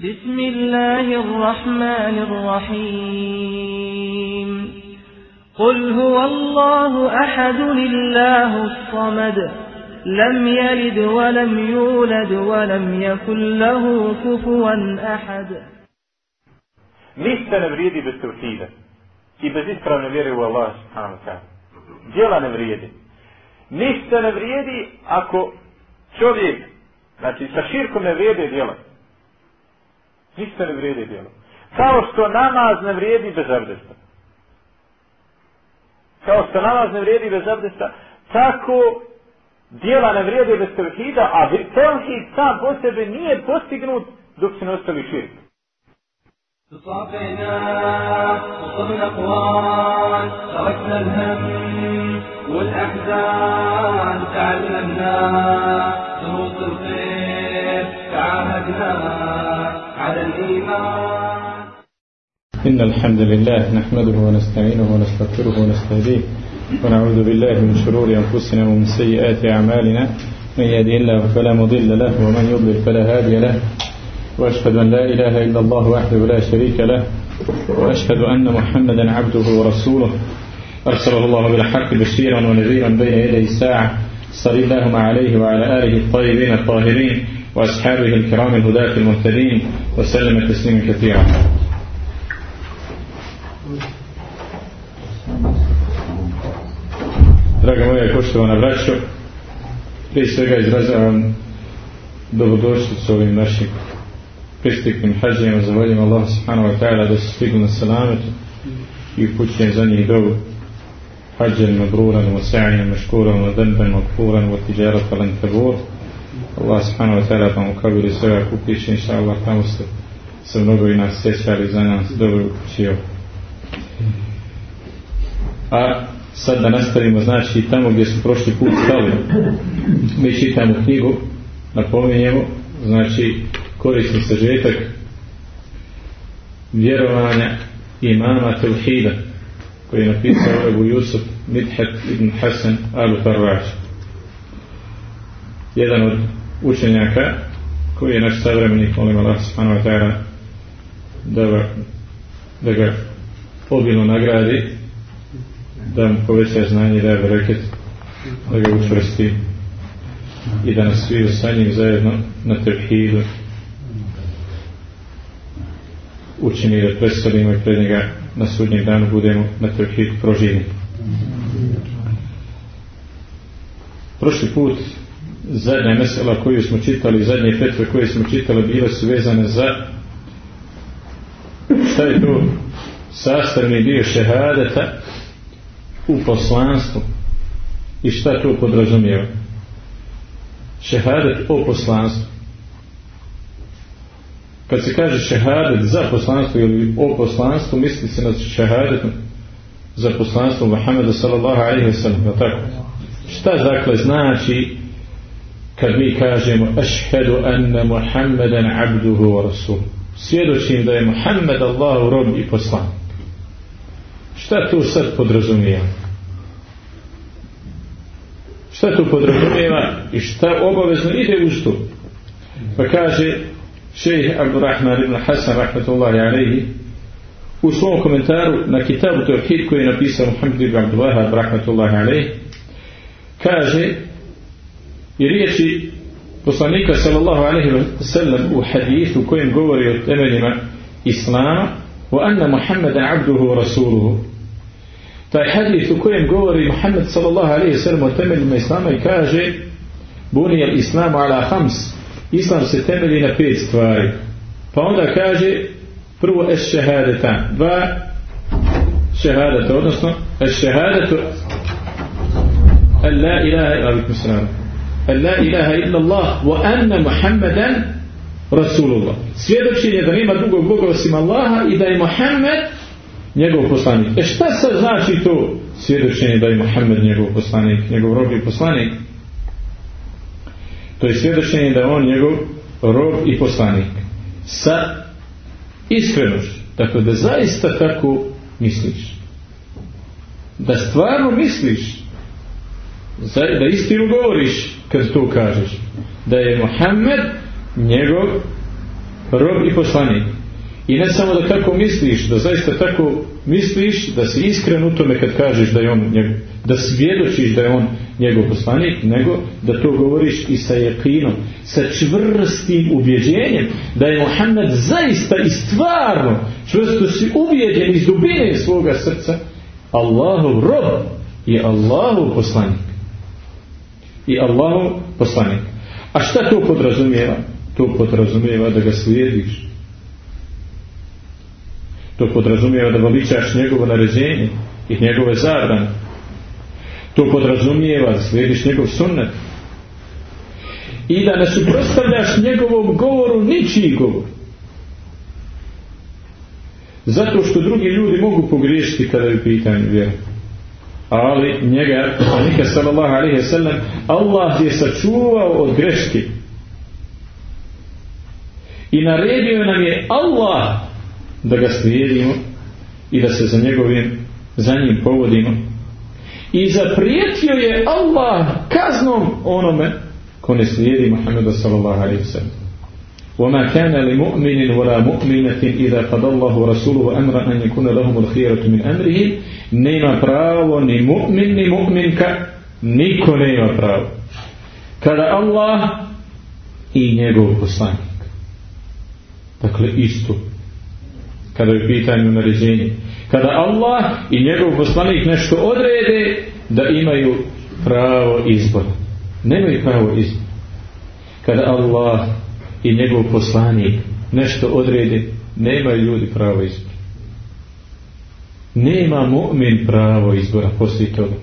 بسم الله الرحمن الرحيم قل هو الله أحد الله الصمد لم يلد ولم يولد ولم يكن له كفوا أحد Ništa ne vrijedi bez tevhida i bez ispravne vjere u Allah subhanahu wa ta'ala. Djela ne vrijedi. Ništa ne vrijedi ako čovjek, znači sa širkom ne vrijede djela. Ništa ne vrijedi djela. Kao što namaz ne vrijedi bez abdesta. Kao što namaz ne vrijedi bez abdesta, tako djela ne vrijede bez tevhida, a tevhid sam po sebi nije postignut dok se ne ostavi širk. تصافينا وصرنا اخوان تركنا الهم والاحزان تعلمنا دروس الخير تعاهدنا على الإيمان. إن الحمد لله نحمده ونستعينه ونستغفره ونستهديه ونعوذ بالله من شرور أنفسنا ومن سيئات أعمالنا. من يهدي الله فلا مضل له ومن يضلل فلا هادي له. وأشهد أن لا إله إلا الله وحده لا شريك له. وأشهد أن محمدا عبده ورسوله. أرسله الله بالحق بشيرا ونذيرا بين يدي الساعة صلى اللهم عليه وعلى آله الطيبين الطاهرين. وأصحابه الكرام الهداة المهتدين وسلم تسليما كثيرا Draga moja i poštovana braćo, prije svega izražavam dobrodošlicu ovim našim pristiknim hađima, zahvaljujem Allah subhanahu wa ta'ala da su stigli na salametu i upućujem za njih dobu sa'in, maškuran, wa dhanban, makfuran, wa tijarat alan tabur. Allah subhanahu wa ta'ala pa mu kabili svega kupiće, inša Allah, tamo se se mnogo i nas sjećali za nas dobro upućio. A sad da nastavimo, znači tamo gdje su prošli put stali, mi čitamo knjigu, napominjemo, znači korisni sažetak vjerovanja imama Tevhida koji je napisao Ebu Jusuf Midhat ibn Hasan al-Farraž jedan od učenjaka koji je naš savremenik molim Allah subhanahu wa ta'ala da, ga, da ga obilno nagradi da mu poveća znanje da ga reket da ga učvrsti i da nas svi sa njim zajedno na tevhidu učini da preselimo i pred njega na sudnjem danu budemo na tevhid proživni. Prošli put zadnja mesela koju smo čitali, zadnje petve koje smo čitali bile su vezane za šta je to sastavni dio šehadeta u poslanstvu i šta to podrazumijeva. Šehadet o poslanstvu. Kad se kaže šehadet za poslanstvo ili o poslanstvu, misli se na šehadet za poslanstvo Muhammeda sallallahu alaihi wa sallam. Tako? Šta dakle znači kad mi kažemo ašhedu anna Muhammeden abduhu wa rasul svjedočim da je Muhammed Allahu rob i poslanik šta tu sad podrazumijeva šta tu podrazumijeva i šta obavezno ide uz to pa kaže šejih Abdurrahman ibn Hasan rahmatullahi alaihi u svom komentaru na kitabu Tevhid koji je napisao Muhammed ibn Abdullah rahmatullahi alaihi kaže i riječi poslanika sallallahu alaihi wa sallam u hadithu kojem govori o temeljima Islama wa anna Muhammeda abduhu rasuluhu taj hadith u kojem govori Muhammed sallallahu alaihi wa sallam o temeljima Islama i kaže bunijel islamu ala hams Islam se temelji na pet stvari pa onda kaže prvo es šehadeta dva šehadeta odnosno es šehadetu la ilaha illa sallam en la ilaha illallah wa anna Muhammadan rasulullah. Svjedočenje da nema drugog Boga osim Allaha i da je Muhammed njegov poslanik. E šta se znači to svjedočenje da je Muhammed njegov poslanik, njegov rob i poslanik? To je svjedočenje da je on njegov rob i poslanik. Sa iskrenošću. Dakle, da zaista tako misliš. Da stvarno misliš da istinu govoriš kad to kažeš da je Muhammed njegov rob i poslanik. I ne samo da tako misliš, da zaista tako misliš, da si iskren u tome kad kažeš da je on njegov, da svjedočiš da je on njegov poslanik, nego da to govoriš i sa jekinom, sa čvrstim ubjeđenjem da je Muhammed zaista i stvarno čvrsto si ubjeđen iz dubine svoga srca Allahov rob je Allahov poslanik. I Allahov poslanik. A šta to podrazumijeva? To podrazumijeva da ga slijediš to podrazumijeva da veličaš njegovo naređenje i njegove zabrane. To podrazumijeva da slijediš njegov sunnet. I da ne suprostavljaš njegovom govoru ničiji govor. Zato što drugi ljudi mogu pogriješiti kada je u pitanju. Ali njega, poslanika sallallahu alaihi sallam, Allah je sačuvao od greške. I naredio nam je Allah da ga slijedimo i da se za njegovim za njim povodimo i zaprijetio je Allah kaznom onome ko ne slijedi Muhammeda sallallahu alaihi sallam وما كان لمؤمن ولا مؤمنة إذا قضى الله رسوله أمرا أن يكون لهم الخيرة من أمره نيما براو ني مؤمن ني مؤمن ك نيكو نيما براو كلا الله إي نيغو بسانك تقل إستو كلا بيتان من kada Allah i njegov poslanik nešto odrede da imaju pravo izbora. Nemaju pravo izbora. Kada Allah i njegov poslanik nešto odrede, nemaju ljudi pravo izbora. Nema mu'min pravo izbora poslije toga.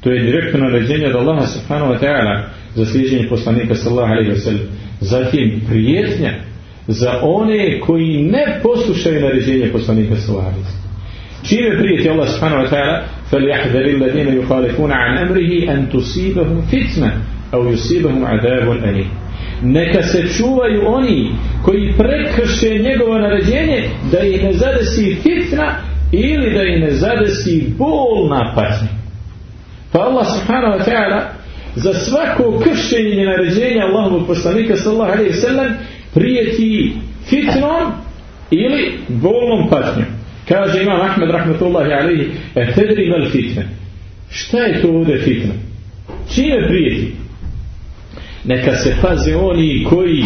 To je direktno naređenje od Allaha subhanahu wa ta'ala za sliđenje poslanika sallallahu alaihi wa sallam. Zatim prijetnja za one koji ne poslušaju naređenje poslanika sallallahu Čime prijeti Allah subhanahu wa ta'ala فَلْيَحْذَرِ الَّذِينَ يُخَالِفُونَ عَنْ أَمْرِهِ أَنْ تُصِيبَهُمْ فِتْنَةً أَوْ يُصِيبَهُمْ عَذَابٌ أَلِيمٌ neka se čuvaju oni koji prekrše njegovo naređenje da ih ne zadesi fitna ili da ih ne zadesi bolna patnja. Pa Allah subhanahu wa ta'ala za svako kršenje naređenja Allahovog poslanika sallallahu alaihi sallam prijeti fitnom ili bolnom patnjom. Kaže imam Ahmed rahmetullahi alaihi e fitne. Šta je to ovdje fitna? Čime prijeti? Neka se paze oni koji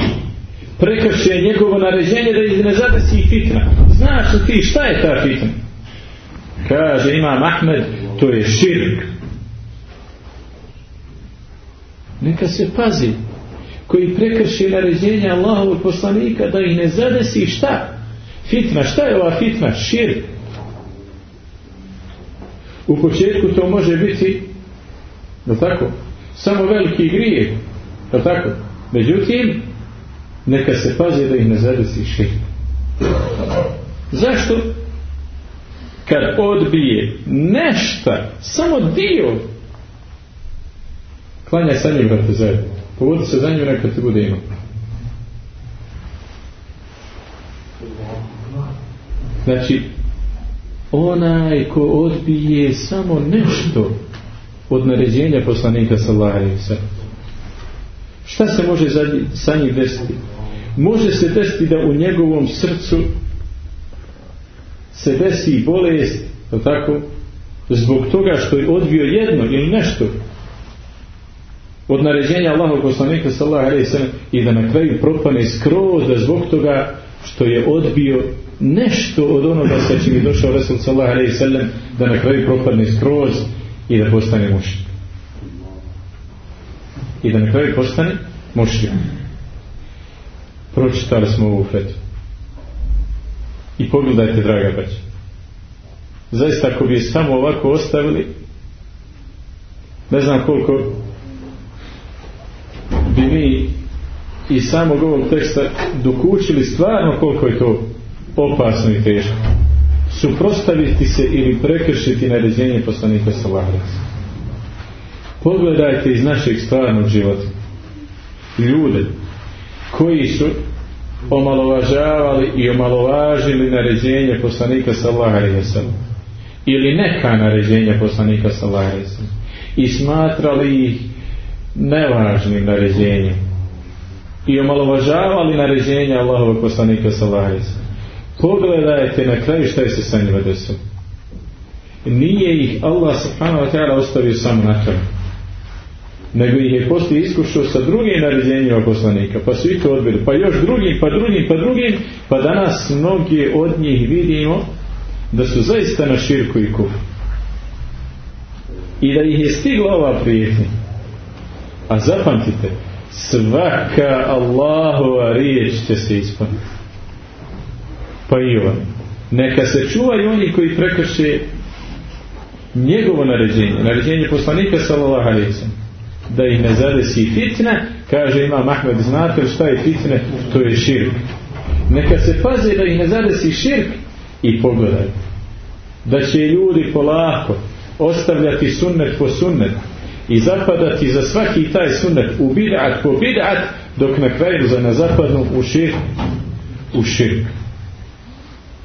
prekrše njegovo naređenje da ih ne zadesi fitna. Znaš li ti šta je ta fitna? Kaže imam Ahmed to je širk. Neka se pazi koji prekrši naređenja Allahovog poslanika da ih ne zadesi šta? Fitna. Šta je ova fitna? Širk. U početku to može biti da tako? Samo veliki grije. Da tako? Međutim, neka se pazi da ih ne zadesi širk. Zašto? Kad odbije nešta, samo dio, klanja sa njim, brate, zajedno. Povodi se za nju, neka ti bude ima. Znači, onaj ko odbije samo nešto od naređenja poslanika sallallahu alejhi Šta se može sa njim desiti? Može se desiti da u njegovom srcu se desi bolest, tako, zbog toga što je odbio jedno ili nešto od naređenja Allahov poslanika sallallahu alejhi i da na kraju propane skroz da zbog toga što je odbio nešto od onoga sa čim je došao Resul sallallahu alejhi da na kraju propadne skroz i da postane mušik. I da na kraju postane mušik. Pročitali smo ovu fetu. I pogledajte, draga braća. Zaista, ako bi je samo ovako ostavili, ne znam koliko bi mi iz samog ovog teksta dokučili stvarno koliko je to opasno i teško. Suprostaviti se ili prekršiti naređenje poslanika Salahra. Pogledajte iz našeg stvarnog života. Ljude koji su omalovažavali i omalovažili naređenje poslanika Salahra ili neka naređenja poslanika Salahra i smatrali ih nevažnim naređenjem i omalovažavali naređenja Allahovog poslanika ve sellem. Pogledajte na kraju šta je se sa njima desilo. Nije ih Allah subhanahu wa ta'ala ostavio samo na tome. Nego ih je poslije iskušao sa drugim naređenjima poslanika. Pa su i to odbili. Pa još drugim, pa drugim, pa drugim. Pa danas mnogi od njih vidimo da su zaista na širku i kufru. I da ih je stigla ova prijetnja. A zapamtite, svaka Allahova riječ će se ispuniti. Pa i on. Neka se čuvaju oni koji prekrše njegovo naređenje, naređenje poslanika sallallahu alaihi da ih ne zadesi fitna, kaže ima Mahmed, znate šta je fitne? To je širk. Neka se paze da ih ne zadesi širk i pogledaj. Da će ljudi polako ostavljati sunnet po sunnet i zapadati za svaki taj sunnet u bid'at po bid'at dok na kraju za ne zapadnu u širk u širk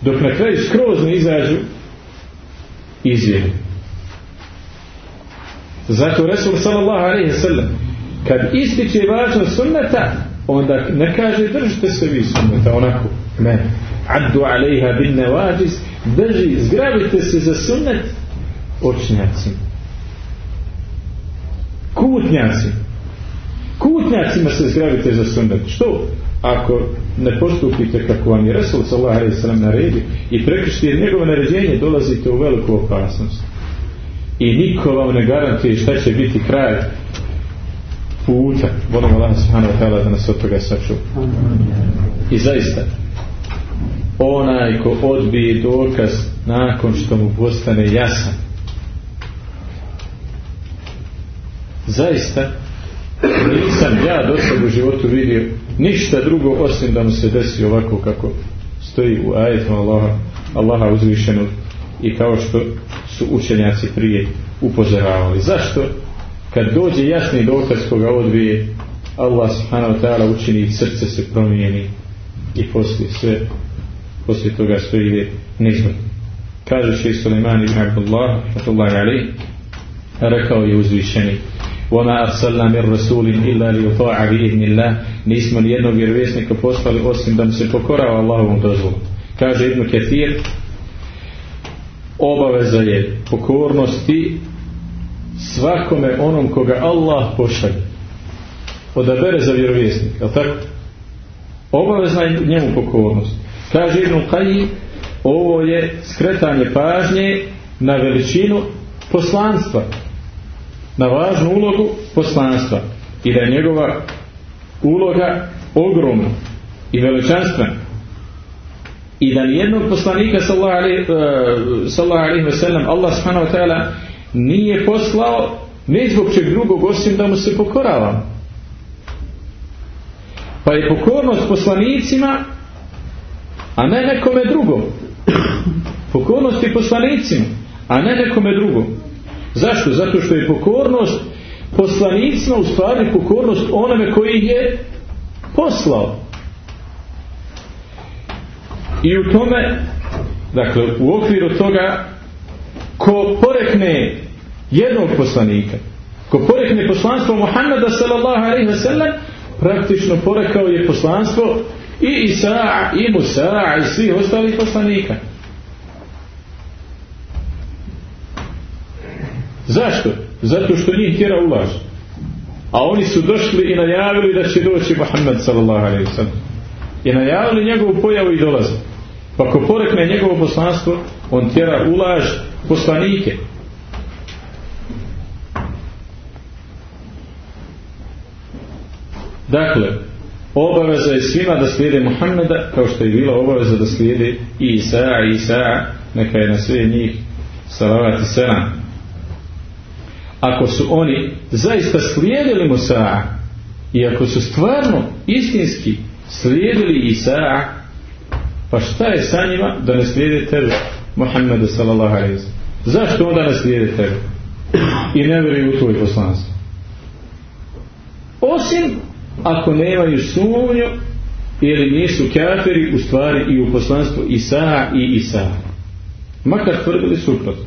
dok na kraju skroz ne izađu izvjeri zato Resul sallallahu alaihi sallam kad ističe važnost sunneta onda ne kaže držite se vi sunneta onako. Ne. Addu alaiha bin nevađiz drži, zgrabite se za sunnet očnjacima kutnjaci. Kutnjacima se zgrabite za sunnet. Što? ako ne postupite kako vam je Resul sallallahu alaihi sallam naredi i prekršite njegovo naređenje dolazite u veliku opasnost i niko vam ne garantuje šta će biti kraj puta. Volim Allah subhanahu wa ta'ala da nas od toga saču i zaista onaj ko odbije dokaz nakon što mu postane jasan zaista nisam ja do sada u životu vidio ništa drugo osim da mu se desi ovako kako stoji u ajetima Allaha, Allaha uzvišenog i kao što su učenjaci prije upozoravali. Zašto? Kad dođe jasni dokaz koga odvije Allah subhanahu wa ta'ala učini i srce se promijeni i poslije sve poslije toga sve ide nizbog. Kaže še Suleiman ibn Abdullah rekao je uzvišeni وما أرسلنا من رسول إلا ليطاع بإذن الله nismo ni jednog vjerovjesnika poslali osim da mu se pokorava Allahovom dozvolom kaže Ibn Ketir obaveza je pokornosti svakome onom koga Allah pošalje. Odabere za vjerovjesnik je tako? obavezna je njemu pokornost. Kaže Ibn Qayyim ovo je skretanje pažnje na veličinu poslanstva na važnu ulogu poslanstva i da je njegova uloga ogromna i veličanstvena i da nijednog poslanika sallallahu alaihi wa sallam Allah subhanahu wa ta'ala nije poslao ne zbog čeg drugog osim da mu se pokorava pa je pokornost poslanicima a ne nekome drugom pokornost je poslanicima a ne nekome drugom Zašto? Zato što je pokornost poslanicima u stvari pokornost onome koji je poslao. I u tome, dakle, u okviru toga, ko porekne jednog poslanika, ko porekne poslanstvo Muhammeda sallallahu alaihi wa sallam, praktično porekao je poslanstvo i Isa'a, i Musa'a, i svih ostalih poslanika. Zašto? Zato što njih tjera ulaž. A oni su došli i najavili da će doći Muhammed sallallahu alaihi sallam. I najavili njegovu pojavu i dolazu. Pa ko porekne njegovo poslanstvo, on tjera ulaž poslanike. Dakle, obaveza je svima da slijede Muhammeda, kao što je bila obaveza da slijede Isa, Isa, neka je na sve njih salavati selam ako su oni zaista slijedili Musa'a i ako su stvarno istinski slijedili Isa'a pa šta je sa njima da ne slijede tebe Muhammeda sallallahu alaihi zašto onda ne slijede tebe? I ne vjeruju u tvoj poslanstvo. Osim ako nemaju sumnju ili nisu kafiri u stvari i u poslanstvu Isa'a i Isa'a makar tvrdili suprotno.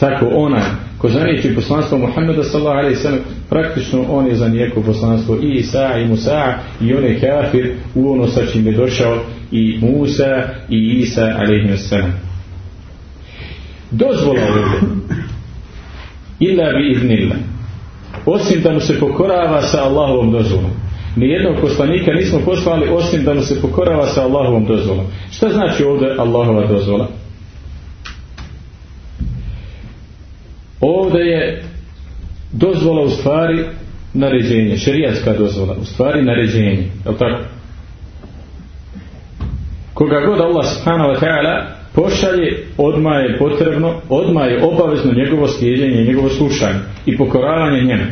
Tako onaj ko zanijeći poslanstvo Muhammeda sallallahu alaihi sallam praktično on je zanijekao poslanstvo i Isa i Musa i on je kafir u ono sa čim je došao i Musa i Isa alaihimussalam dozvola ovdje. Illa bi iznila osim da mu se pokorava sa Allahovom dozvolom. Nijednog poslanika nismo poslali osim da mu se pokorava sa Allahovom dozvolom. Šta znači ovdje Allahova dozvola ovdje je dozvola u stvari naređenje, šerijatska dozvola, u stvari naređenje, je tako? Koga god Allah subhanahu wa ta'ala pošalje, odmah je potrebno, odmah je obavezno njegovo slijedjenje, njegovo slušanje i pokoravanje njemu.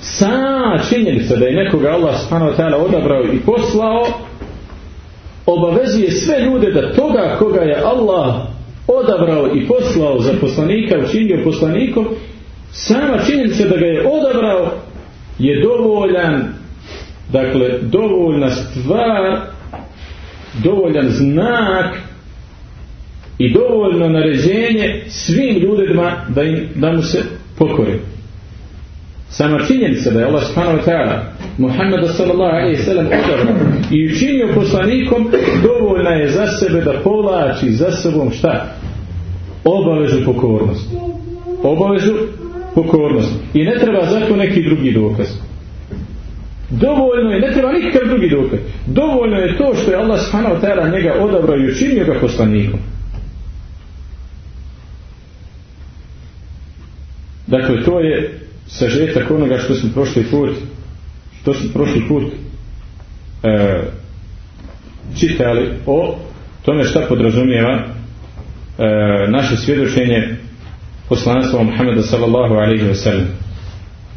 Sama činjenica da je nekoga Allah subhanahu wa ta'ala odabrao i poslao, obavezuje sve ljude da toga koga je Allah odabrao i poslao za poslanika, učinio poslanikom, sama činjenica da ga je odabrao je dovoljan dakle dovoljna stvar dovoljan znak i dovoljno naređenje svim ljudima da, im, da mu se pokore sama činjenica da je Allah subhanahu ta'ala Muhammeda sallallahu i učinio poslanikom dovoljna je za sebe da povlači za sobom šta? Obavezu pokornosti obavezu pokornost. I ne treba zato neki drugi dokaz. Dovoljno je, ne treba nikakav drugi dokaz. Dovoljno je to što je Allah subhanahu ta'ala njega odabrao i učinio ga poslanikom. Dakle, to je sažetak onoga što smo prošli put što smo prošli put e, čitali o tome šta podrazumijeva naše svjedočenje poslanstva Muhammeda sallallahu alaihi wa sallam.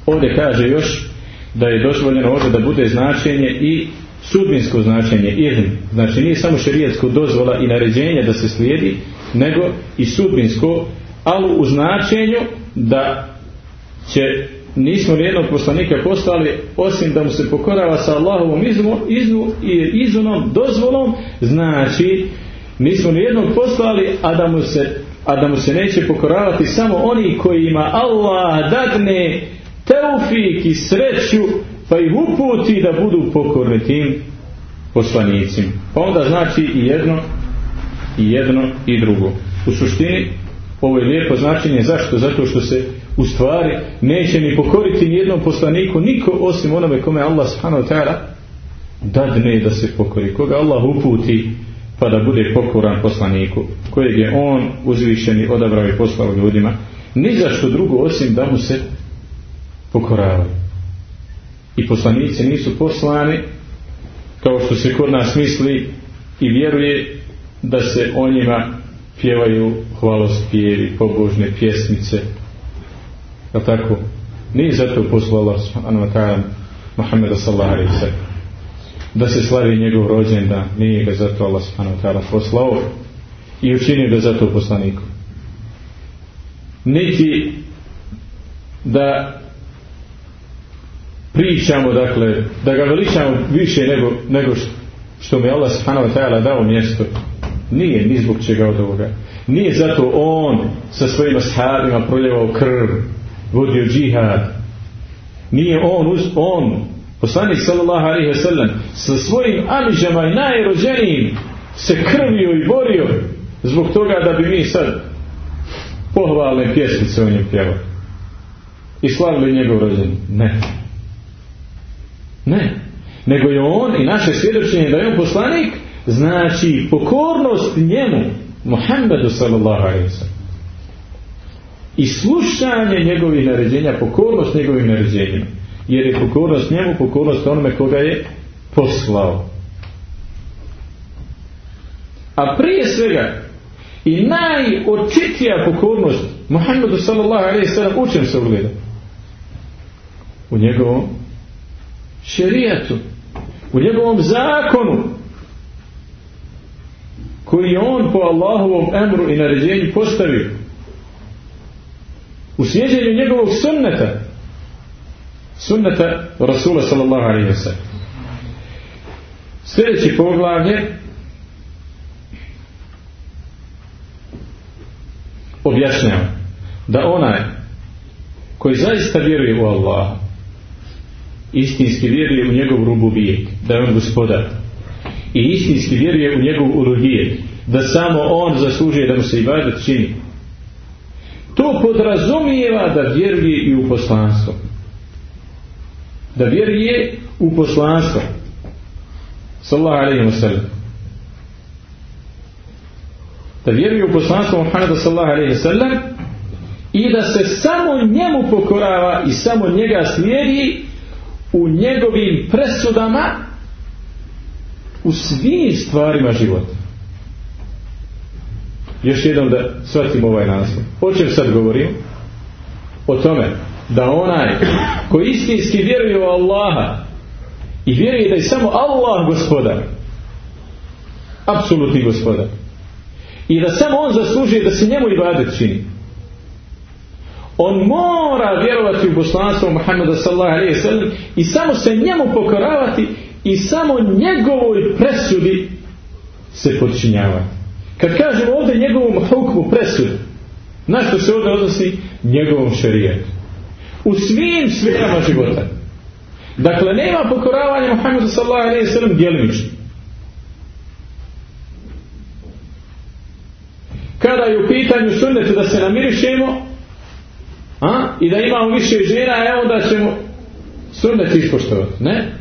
Ovdje kaže još da je dozvoljeno ovdje da bude značenje i sudbinsko značenje, izn. Znači nije samo šerijetsko dozvola i naređenje da se slijedi, nego i sudbinsko, ali u značenju da će nismo nijednog poslanika postali osim da mu se pokorava sa Allahovom izmu, izmu, izunom, dozvolom, znači nismo nijednog poslali, a da mu se a da mu se neće pokoravati samo oni kojima Allah dadne teufik i sreću pa ih uputi da budu pokorni tim poslanicima. Pa onda znači i jedno i jedno i drugo. U suštini ovo je lijepo značenje zašto? Zato što se u stvari neće ni pokoriti nijednom poslaniku niko osim onome kome Allah subhanahu ta'ala dadne da se pokori. Koga Allah uputi pa da bude pokoran poslaniku kojeg je on uzvišeni odabrao i poslao ljudima ni za što drugo osim da mu se pokoravaju. I poslanici nisu poslani kao što se kod nas misli i vjeruje da se o njima pjevaju hvalospjevi, pobožne pjesmice. Je tako? nije zato poslao Allah Muhammeda sallallahu alaihi sallam da se slavi njegov rođendan nije ga zato Allah subhanahu poslao i učinio ga zato poslanikom. Niti da pričamo dakle da ga veličamo više nego, nego što mi Allah subhanahu wa dao mjesto. Nije ni zbog čega od ovoga. Nije zato on sa svojim ashabima proljevao krv vodio džihad. Nije on uz, on Poslanik sallallahu alaihi wa sallam sa svojim amiđama i najrođenijim se krvio i borio zbog toga da bi mi sad pohvalne pjesmice o njim pjevali. I slavili njegov. Ne. Ne. Nego je on i naše svjedočenje da je on poslanik znači pokornost njemu Muhammedu sallallahu alaihi i slušanje njegovih naređenja pokornost njegovim naređenjima jer je pokornost njemu pokornost onome koga je poslao. A prije svega i najočitija pokornost Muhammedu sallallahu alaihi sallam u se ugleda u njegovom šerijatu u njegovom zakonu koji je on po Allahovom emru i naređenju postavio. U sjeđenju njegovog sunneta sunneta Rasula sallallahu alaihi wa sallam. Sljedeći poglavlje objašnjava da onaj koji zaista vjeruje u Allaha istinski vjeruje u njegov rububijet da je on gospodar i istinski vjeruje u njegov uluhijet da samo on zaslužuje da mu se ibadet čini to podrazumijeva da vjeruje i u poslanstvo da vjeruje u poslanstvo. Sallahu alaihi wa sallam. Da vjeruje u poslanstvo Muhammeda sallahu alaihi wa sallam i da se samo njemu pokorava i samo njega slijedi u njegovim presudama u svim stvarima života. Još jednom da shvatimo ovaj naslov. O čem sad govorim? O tome da onaj koji istinski vjeruje u Allaha i vjeruje da je samo Allah gospodar apsolutni gospodar i da samo on zaslužuje da se njemu ibadet čini on mora vjerovati u poslanstvo Muhammeda sallallahu alaihi sallam i samo se njemu pokoravati i samo njegovoj presudi se podčinjavati. Kad kažemo ovdje njegovom hukmu presudi na što se ovdje odnosi? Njegovom šarijetu u svim sferama života. Dakle nema pokoravanja Muhammeda sallallahu alaihi sallam djelimično. Kada je u pitanju sunnetu da se namirišemo a? i da imamo više žena evo da ćemo sunnet ispoštovati ne?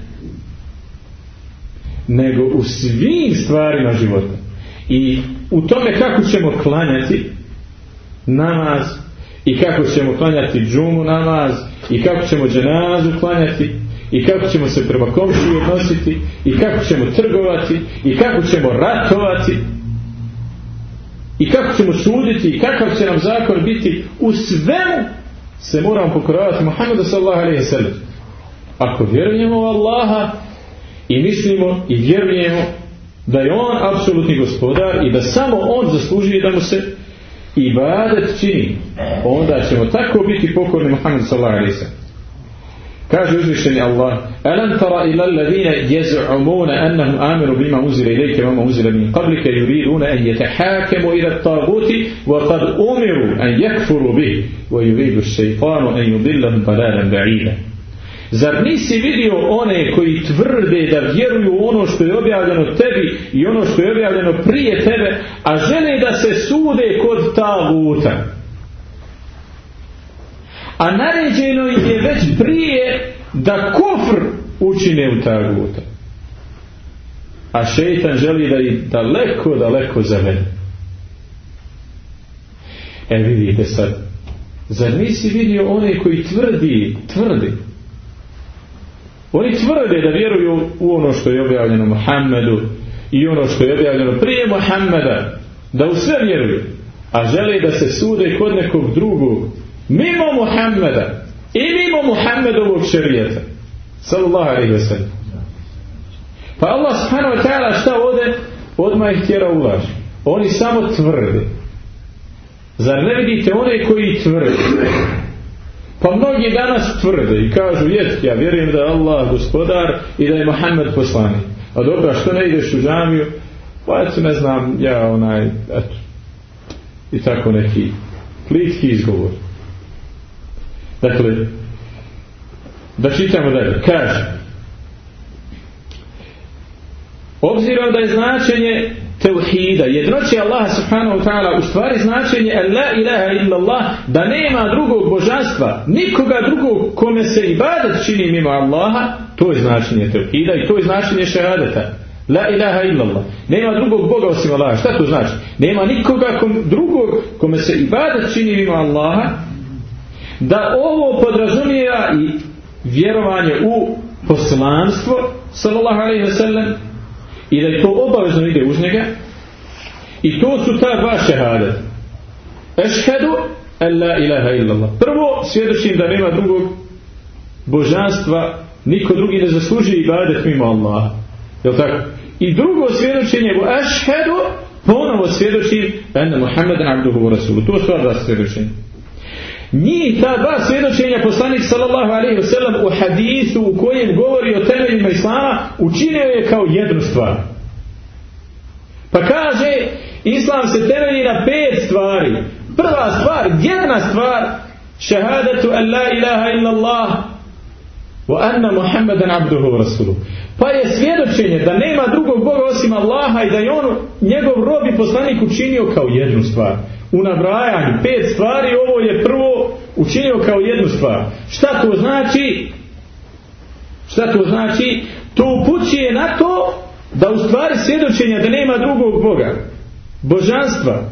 Nego u svim stvarima života. I u tome kako ćemo klanjati namaz i kako ćemo klanjati džumu namaz i kako ćemo dženazu klanjati i kako ćemo se prema komšiji odnositi i kako ćemo trgovati i kako ćemo ratovati i kako ćemo suditi i kakav će nam zakon biti u svemu se moramo pokoravati Muhammedu sallallahu alaihi sallam. Ako vjerujemo u Allaha i mislimo i vjerujemo da je on apsolutni gospodar i da samo on zaslužuje da mu se ibadet čini onda ćemo tako biti pokorni Muhammedu sallallahu alaihi sallam kaže uzvišeni Allah alam tara ila alladhina yaz'umuna annahum amanu bima unzila ilayka wa ma unzila min qablika yuriduna an yatahakamu ila at-taghut wa qad umiru an yakfuru bih wa yuridu ash-shaytanu an yudillahum dalalan ba'ida Zar nisi vidio one koji tvrde da vjeruju ono što je objavljeno tebi i ono što je objavljeno prije tebe, a žele da se sude kod taguta? a naređeno im je već prije da kufr učine u taguta a šeitan želi da ih daleko daleko zavede e vidite sad zar nisi vidio one koji tvrdi tvrdi oni tvrde da vjeruju u ono što je objavljeno Muhammedu i ono što je objavljeno prije Muhammeda da u sve vjeruju a žele da se sude kod nekog drugog mimo Muhammeda i mimo Muhammedovog šarijeta sallallahu alaihi wa pa Allah subhanahu wa ta'ala šta ode odmah ih tjera ulaži oni samo tvrde. Zar ne vidite one koji tvrde pa mnogi danas tvrde i kažu jet ja vjerujem da je Allah gospodar i da je Muhammed poslanik. A dobro što ne ideš u džamiju? Pa eto ne znam ja onaj eto i tako neki plitki izgovor. Dakle, da čitamo dalje. Kaže, obzirom da je značenje tevhida, jednoće Allaha subhanahu wa ta'ala u stvari značenje la ilaha illa Allah, da nema drugog božanstva, nikoga drugog kome se ibadat čini mimo Allaha, to je značenje tevhida i to je značenje šehadeta. La ilaha illa Allah. Nema drugog Boga osim Allaha. Šta to znači? Nema nikoga kom, drugog kome se ibadat čini mimo Allaha, da ovo podrazumijeva i vjerovanje u poslanstvo sallallahu alaihi wa sallam i da je to obavezno ide uz njega. I to su ta dva šehada. Ešhedu en la ilaha illallah. Prvo svjedočim da nema drugog božanstva. Niko drugi ne zasluži ibadet mimo Allaha. Jel tako? I drugo svjedočenje u ešhedu ponovo svjedočim ene Muhammeden abduhu rasulu to su dva svjedočenja njih ta dva svjedočenja poslanik sallallahu alaihi wa sallam u hadisu u kojem govori o temeljima islama učinio je kao jednu stvar pa kaže islam se temelji na pet stvari prva stvar, jedna stvar šehadatu an la ilaha illa Allah wa anna Muhammadan abduhu wa rasuluhu. Pa je svjedočenje da nema drugog Boga osim Allaha i da je on njegov rob i poslanik učinio kao jednu stvar. U nabrajanju pet stvari ovo je prvo učinio kao jednu stvar. Šta to znači? Šta to znači? To upućuje na to da u stvari svjedočenja da nema drugog Boga, božanstva,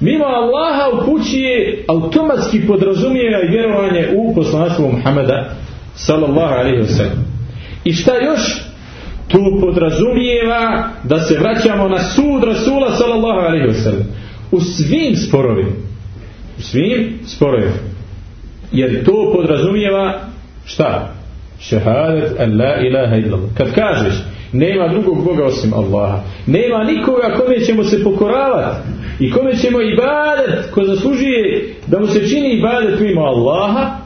mimo Allaha upućuje automatski podrazumijeva vjerovanje u poslanstvo Muhammeda sallallahu alaihi wasallam. I šta još? Tu podrazumijeva da se vraćamo na sud Rasula sallallahu alaihi wasallam. U svim sporovima. U svim sporovima. Jer to podrazumijeva šta? Šehadet an la ilaha illallah. Kad kažeš nema drugog Boga osim Allaha. Nema nikoga kome ćemo se pokoravati i kome ćemo ibadet ko zaslužuje da mu se čini ibadet mimo Allaha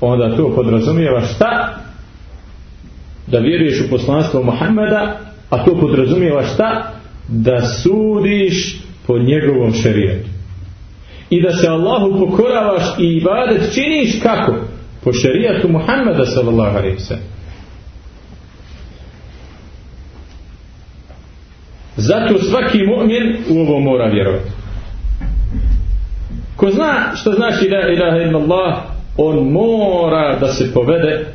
onda to podrazumijeva šta? Da vjeruješ u poslanstvo Muhammeda a to podrazumijeva šta? Da sudiš po njegovom šerijetu. I da se Allahu pokoravaš i ibadet činiš kako? Po šerijatu Muhammeda sallallahu alaihi. Zato svaki mu'min u ovo mora vjerovati. Ko zna što znači la ilaha illallah, on mora da se povede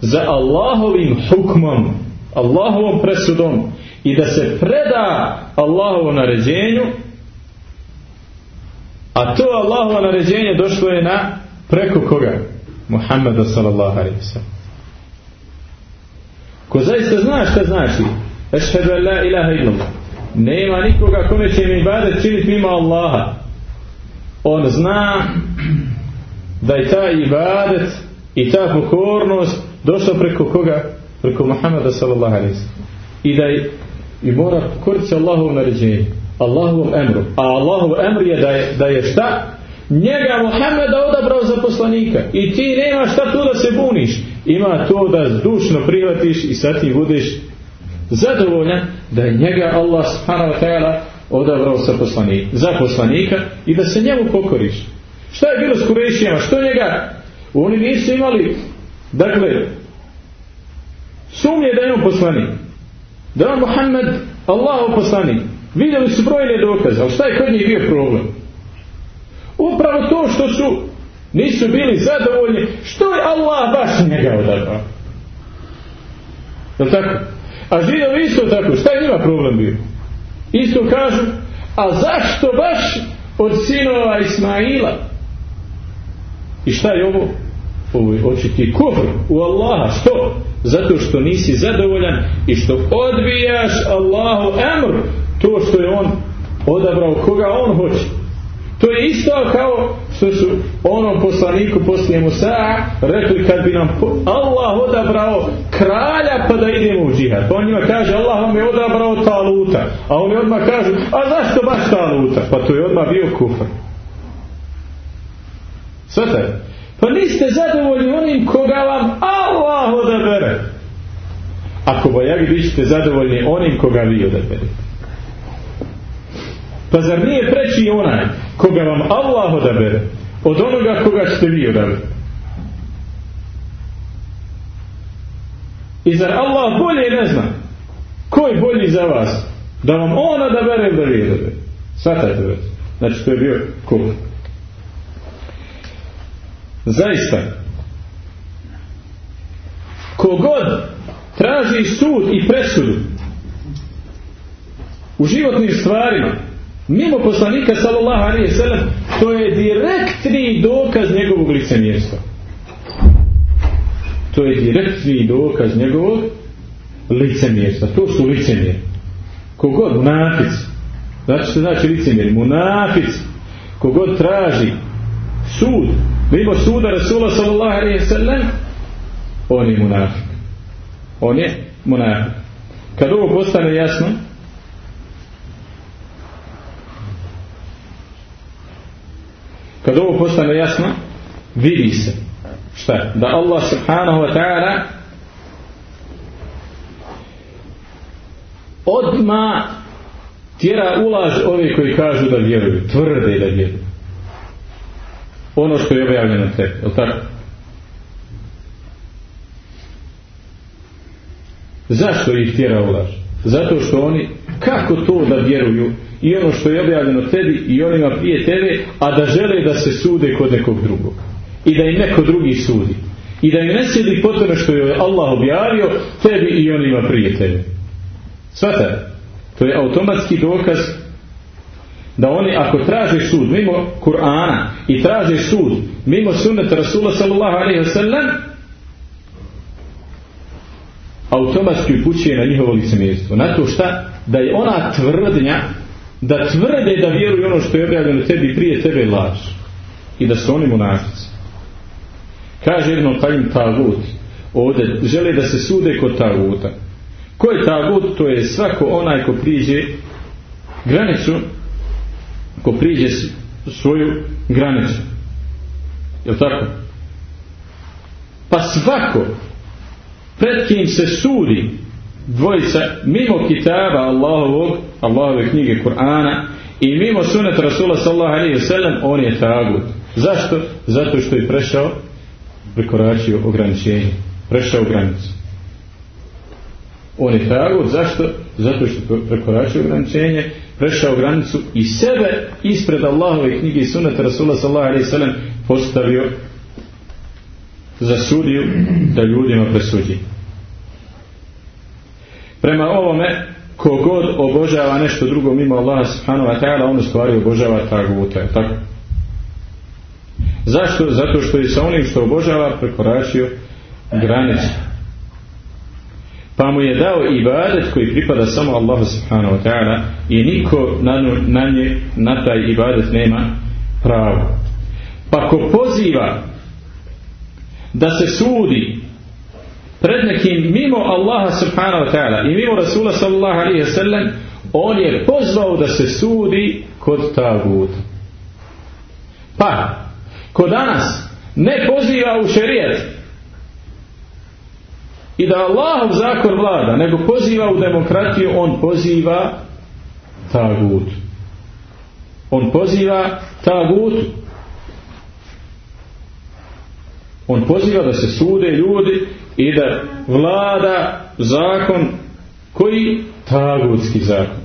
za Allahovim hukmom, Allahovom presudom i da se preda Allahovom naređenju a to Allahovo naređenje došlo je na preko koga? Muhammeda sallallahu alaihi. Ko zaista zna šta znači Ešhedu an la ilaha illallah nema nikoga kome će mi ibadet činiti mimo Allaha on zna da je ta ibadet i ta pokornost došla preko koga? preko Muhammeda sallallahu alaihi i da je i mora koriti Allahovom naređenju Allahovom emru. A Allahov emr je da je, da je šta? njega Muhammeda odabrao za poslanika. I ti nema šta tu da se buniš. Ima to da dušno prihvatiš i sad ti budeš zadovoljan da je njega Allah subhanahu wa ta'ala odabrao sa poslanika, za poslanika i da se njemu pokoriš. Šta je bilo s Kurešijama? Što njega? Oni nisu imali dakle sumnje da je on poslanik. Da je Muhammed Allahov poslanik vidjeli su brojne dokaze ali šta je kod njih bio problem? Upravo to što su nisu bili zadovoljni što je Allah baš njega odabrao? Je tako? A židovi isto tako šta je njima problem bio? Isto kažu a zašto baš od sinova Ismaila? I šta je ovo? Ovo je očiti kufr u Allaha. Što? zato što nisi zadovoljan i što odbijaš Allahu emr to što je on odabrao koga on hoće to je isto kao što su onom poslaniku poslije Musa rekli kad bi nam Allah odabrao kralja pa da idemo u džihad pa on njima kaže Allah vam je odabrao taluta a oni odmah kažu a zašto baš taluta pa to je odmah bio kufr Svete? Pa niste zadovoljni onim koga vam Allah odabere. Ako bojagi bit ćete zadovoljni onim koga vi odaberete. Pa zar nije preći onaj koga vam Allah odabere od onoga koga ćete vi odabere? I zar Allah bolje ne zna ko je bolji za vas da vam on odabere da vi odabere? Svatajte već. Znači to je bio kufr. Zaista kogod traži sud i presudu u životnim stvarima mimo poslanika sallallahu alaihi sallam to je direktni dokaz njegovog licemjerstva. To je direktni dokaz njegovog licemjerstva. To su licemjer kogod munafic. Znači što znači licemjer? Munafic. Kogod traži sud mimo suda Rasula sallallahu alaihi sallam on je munafik. On je munafik. Kad ovo postane jasno kad ovo postane jasno vidi se šta da Allah subhanahu wa ta'ala odma tjera ulaž ove koji kažu da vjeruju tvrde da vjeruju ono što je objavljeno tebi, je tako? Zašto ih tjera u laž? Zato što oni, kako to da vjeruju i ono što je objavljeno tebi i onima prije tebe, a da žele da se sude kod nekog drugog. I da im neko drugi sudi. I da im ne sjedi po tome što je Allah objavio tebi i onima prije tebe. Svata, to je automatski dokaz da oni ako traže sud mimo Kur'ana i traže sud mimo sunneta Rasula sallallahu alaihi wa sallam automatski upućuje na njihovo licemjerstvo. Na to šta? Da je ona tvrdnja da tvrde da vjeruju ono što je objavljeno tebi prije tebe laž. I da su oni munafici. Kaže jednom tajim tagut ovdje žele da se sude kod taguta. Ko je tagut? To je svako onaj ko priđe granicu ko priđe svoju granicu. Je tako? Pa svako pred kim se sudi dvojica mimo kitaba Allahovog, Allahove knjige Kur'ana i mimo suneta Rasula sallallahu alaihi wa sallam on je tagut. Zašto? Zato što je prešao prekoračio ograničenje. Prešao granicu. On je tagut. Zašto? Zato što je prekoračio ograničenje, prešao granicu i sebe ispred Allahove knjige i suneta Rasula sallallahu alaihi sallam postavio za sudiju da ljudima presuđi. Prema ovome, kogod obožava nešto drugo mimo Allaha subhanahu wa ta'ala, on u stvari obožava taguta. Tako? Zašto? Zato što je sa onim što obožava prekoračio granicu. Pa mu je dao ibadet koji pripada samo Allahu subhanahu wa ta'ala i niko na, na, nje, na taj ibadet nema pravo. Pa ko poziva da se sudi pred nekim mimo Allaha subhanahu wa ta'ala i mimo Rasula sallallahu alaihi sallam on je pozvao da se sudi kod taguta. Pa, ko danas ne poziva u šerijet i da Allahov zakon vlada, nego poziva u demokratiju, on poziva tagut. On poziva tagut. On poziva da se sude ljudi i da vlada zakon koji tagutski zakon.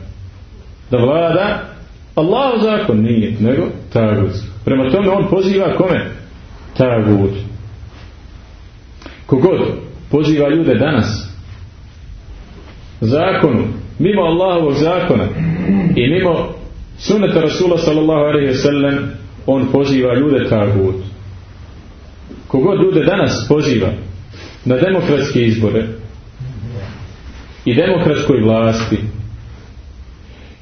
Da vlada Allahov zakon nije, nego tagutski. Prema tome on poziva kome? Tagut. Kogod poziva ljude danas zakonu, mimo Allahovog zakona i mimo sunneta Rasula sallallahu alaihi sallam on poziva ljude tagut. Kogod ljude danas poziva na demokratske izbore i demokratskoj vlasti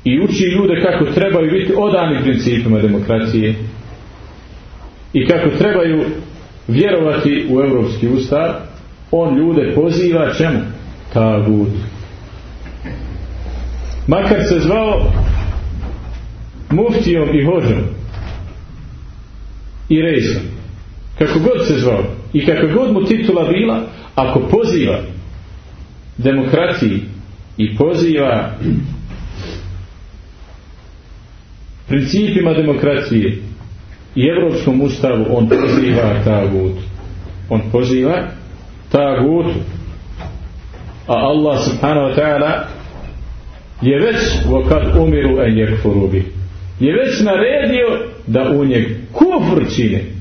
i uči ljude kako trebaju biti odani principima demokracije i kako trebaju vjerovati u Europski ustav on ljude poziva čemu? Tagut. Makar se zvao muftijom i hođom i rejsom. Kako god se zvao i kako god mu titula bila, ako poziva demokraciji i poziva principima demokracije i Evropskom ustavu, on poziva tagut. On poziva tagutu. A Allah subhanahu wa ta'ala je već kad umiru en jekfuru. Je već naredio da u njeg kufr čine.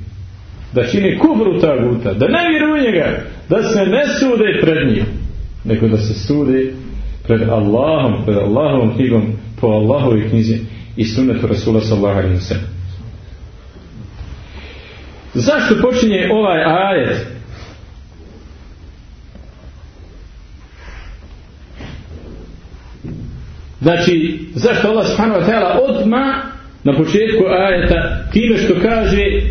Da čine kufru taguta. Da ne vjeruju njega. Da se ne sude pred njim. Nego da se sude pred Allahom, pred Allahovom knjigom, po Allahovi knjizi i sunnetu Rasula sallallahu alaihi wa. Zašto počinje ovaj ajet Znači, zašto Allah subhanahu wa ta'ala odma na početku ajeta time što kaže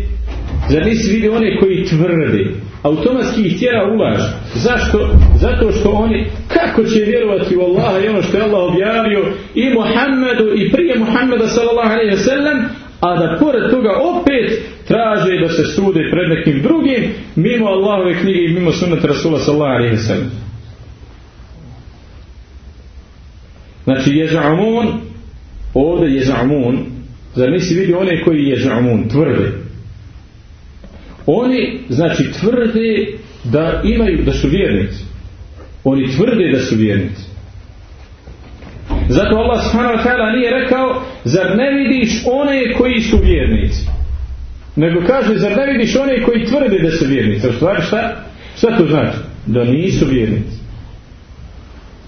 zar nisi vidio one koji tvrde? Automatski ih tjera ulaž zašto? zato što oni kako će vjerovati u Allaha i ono što je Allah objavio i Muhammedu i prije Muhammeda sallallahu alaihi sallam a da pored toga opet traže da se sude pred nekim drugim mimo Allahove knjige i mimo sunnata Rasula sallallahu alaihi sallam. Znači ježamun, ovdje ježamun, zar nisi vidio one koji ježamun, tvrde. Oni znači tvrde da imaju da su vjernici. Oni tvrde da su vjernici. Zato Allah subhanahu wa ta'ala nije rekao zar ne vidiš one koji su vjernici? Nego kaže zar ne vidiš one koji tvrde da su vjernici? U stvari šta? šta to znači? da nisu vjernici.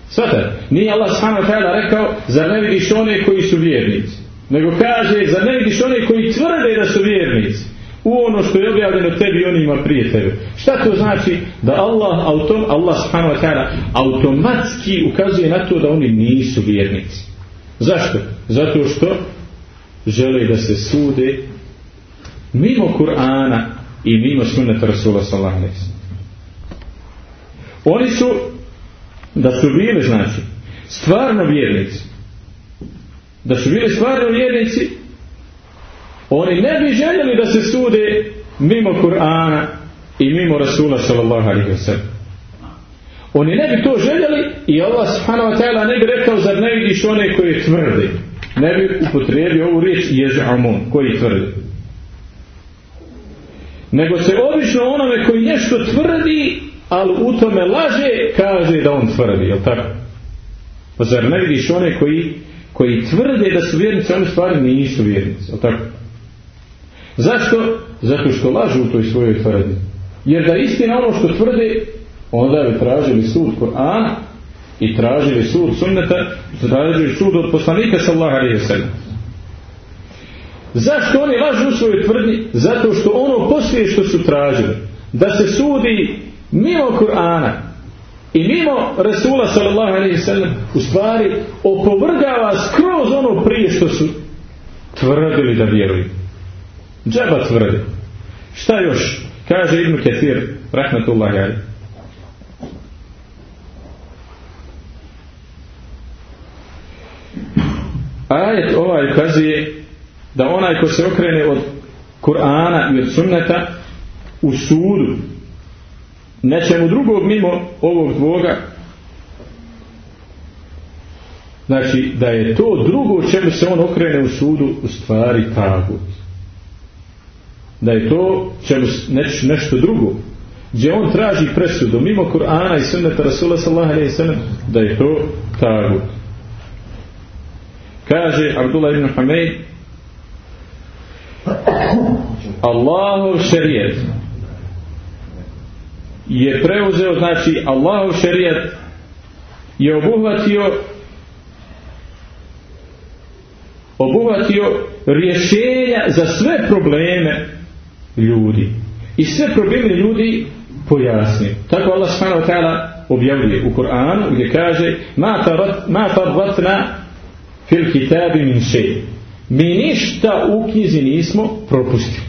Svata, nije Allah subhanahu wa ta'ala rekao zar ne vidiš one koji su vjernici? Nego kaže zar ne vidiš one koji tvrde da su vjernici u ono što je objavljeno tebi i onima prije tebe. Šta to znači? Da Allah, autom, Allah subhanahu wa ta'ala automatski ukazuje na to da oni nisu vjernici. Zašto? Zato što žele da se sude mimo Kur'ana i mimo sunneta Rasula sallallahu Oni su da su bili znači stvarno vjernici da su bili stvarno vjernici oni ne bi željeli da se sude mimo Kur'ana i mimo Rasula sallallahu alaihi wa. Oni ne bi to željeli i Allah subhanahu wa ta'ala ne bi rekao zar ne vidiš one koje tvrde. Ne bi upotrijebio ovu riječ ježamun koji tvrde. Nego se obično onome koji nešto tvrdi ali u tome laže kaže da on tvrdi. Jel tako? Pa zar ne vidiš one koji, koji tvrde da su vjernici, oni stvari nisu vjernici. Jel tako? Zašto? Zato što lažu u toj svojoj tvrdnji. Jer da istina ono što tvrde, onda bi tražili sud Kur'ana i tražili sud sunneta, tražili sud od poslanika sallaha alaihi. Zašto oni lažu u svojoj tvrdnji? Zato što ono poslije što su tražili, da se sudi mimo Kur'ana i mimo Resula sallallahu alaihi sallam, u stvari opovrgava skroz ono prije što su tvrdili da vjeruju. Džaba tvrdi. Šta još? Kaže Ibn Ketir, rahmetullahi ali. Ajet ovaj kazuje da onaj ko se okrene od Kur'ana i od sunneta u sudu nečemu drugog mimo ovog dvoga znači da je to drugo čemu se on okrene u sudu u stvari tagut da je to neć, nešto drugo. Gdje on traži presudu mimo Kur'ana i sunneta Rasula sallaha alaihi sallam da je to tagut. Kaže Abdullah ibn Hameid Allahov šerijet je preuzeo znači Allahov šerijet je obuhvatio obuhvatio rješenja za sve probleme ljudi. I sve probleme ljudi pojasni. Tako Allah subhanahu wa ta'ala objavljuje u Kur'anu gdje kaže ma farvatna fil kitabi min šej. Mi ništa u knjizi nismo propustili.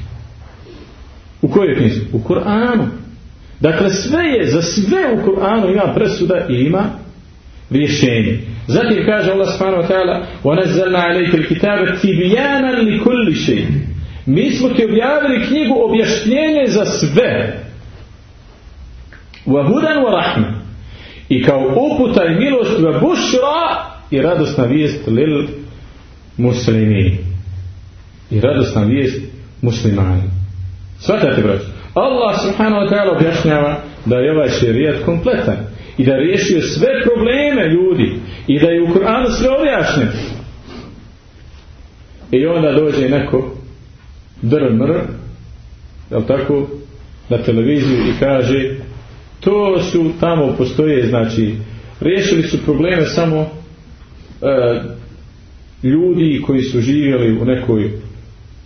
U kojoj knjizi? U Kur'anu. Dakle, sve je, za sve u Kur'anu ima presuda i ima rješenje. Zatim kaže Allah subhanahu wa ta'ala وَنَزَّلْنَا عَلَيْكَ الْكِتَابَ تِبِيَانًا لِكُلِّ شَيْءٍ mi smo ti objavili knjigu objašnjenje za sve. Wahudan wa rahma. I kao uputa i milost wa bušra i radosna vijest lil muslimi. I radosna vijest muslimani. Svatate braći. Allah subhanahu wa ta'ala objašnjava da je ovaj šerijat kompletan i da riješio sve probleme ljudi i da je u Kur'anu sve objašnjeno. I onda dođe neko drmr, jel tako, na televiziju i kaže to su tamo postoje, znači riješili su probleme samo e, ljudi koji su živjeli u nekoj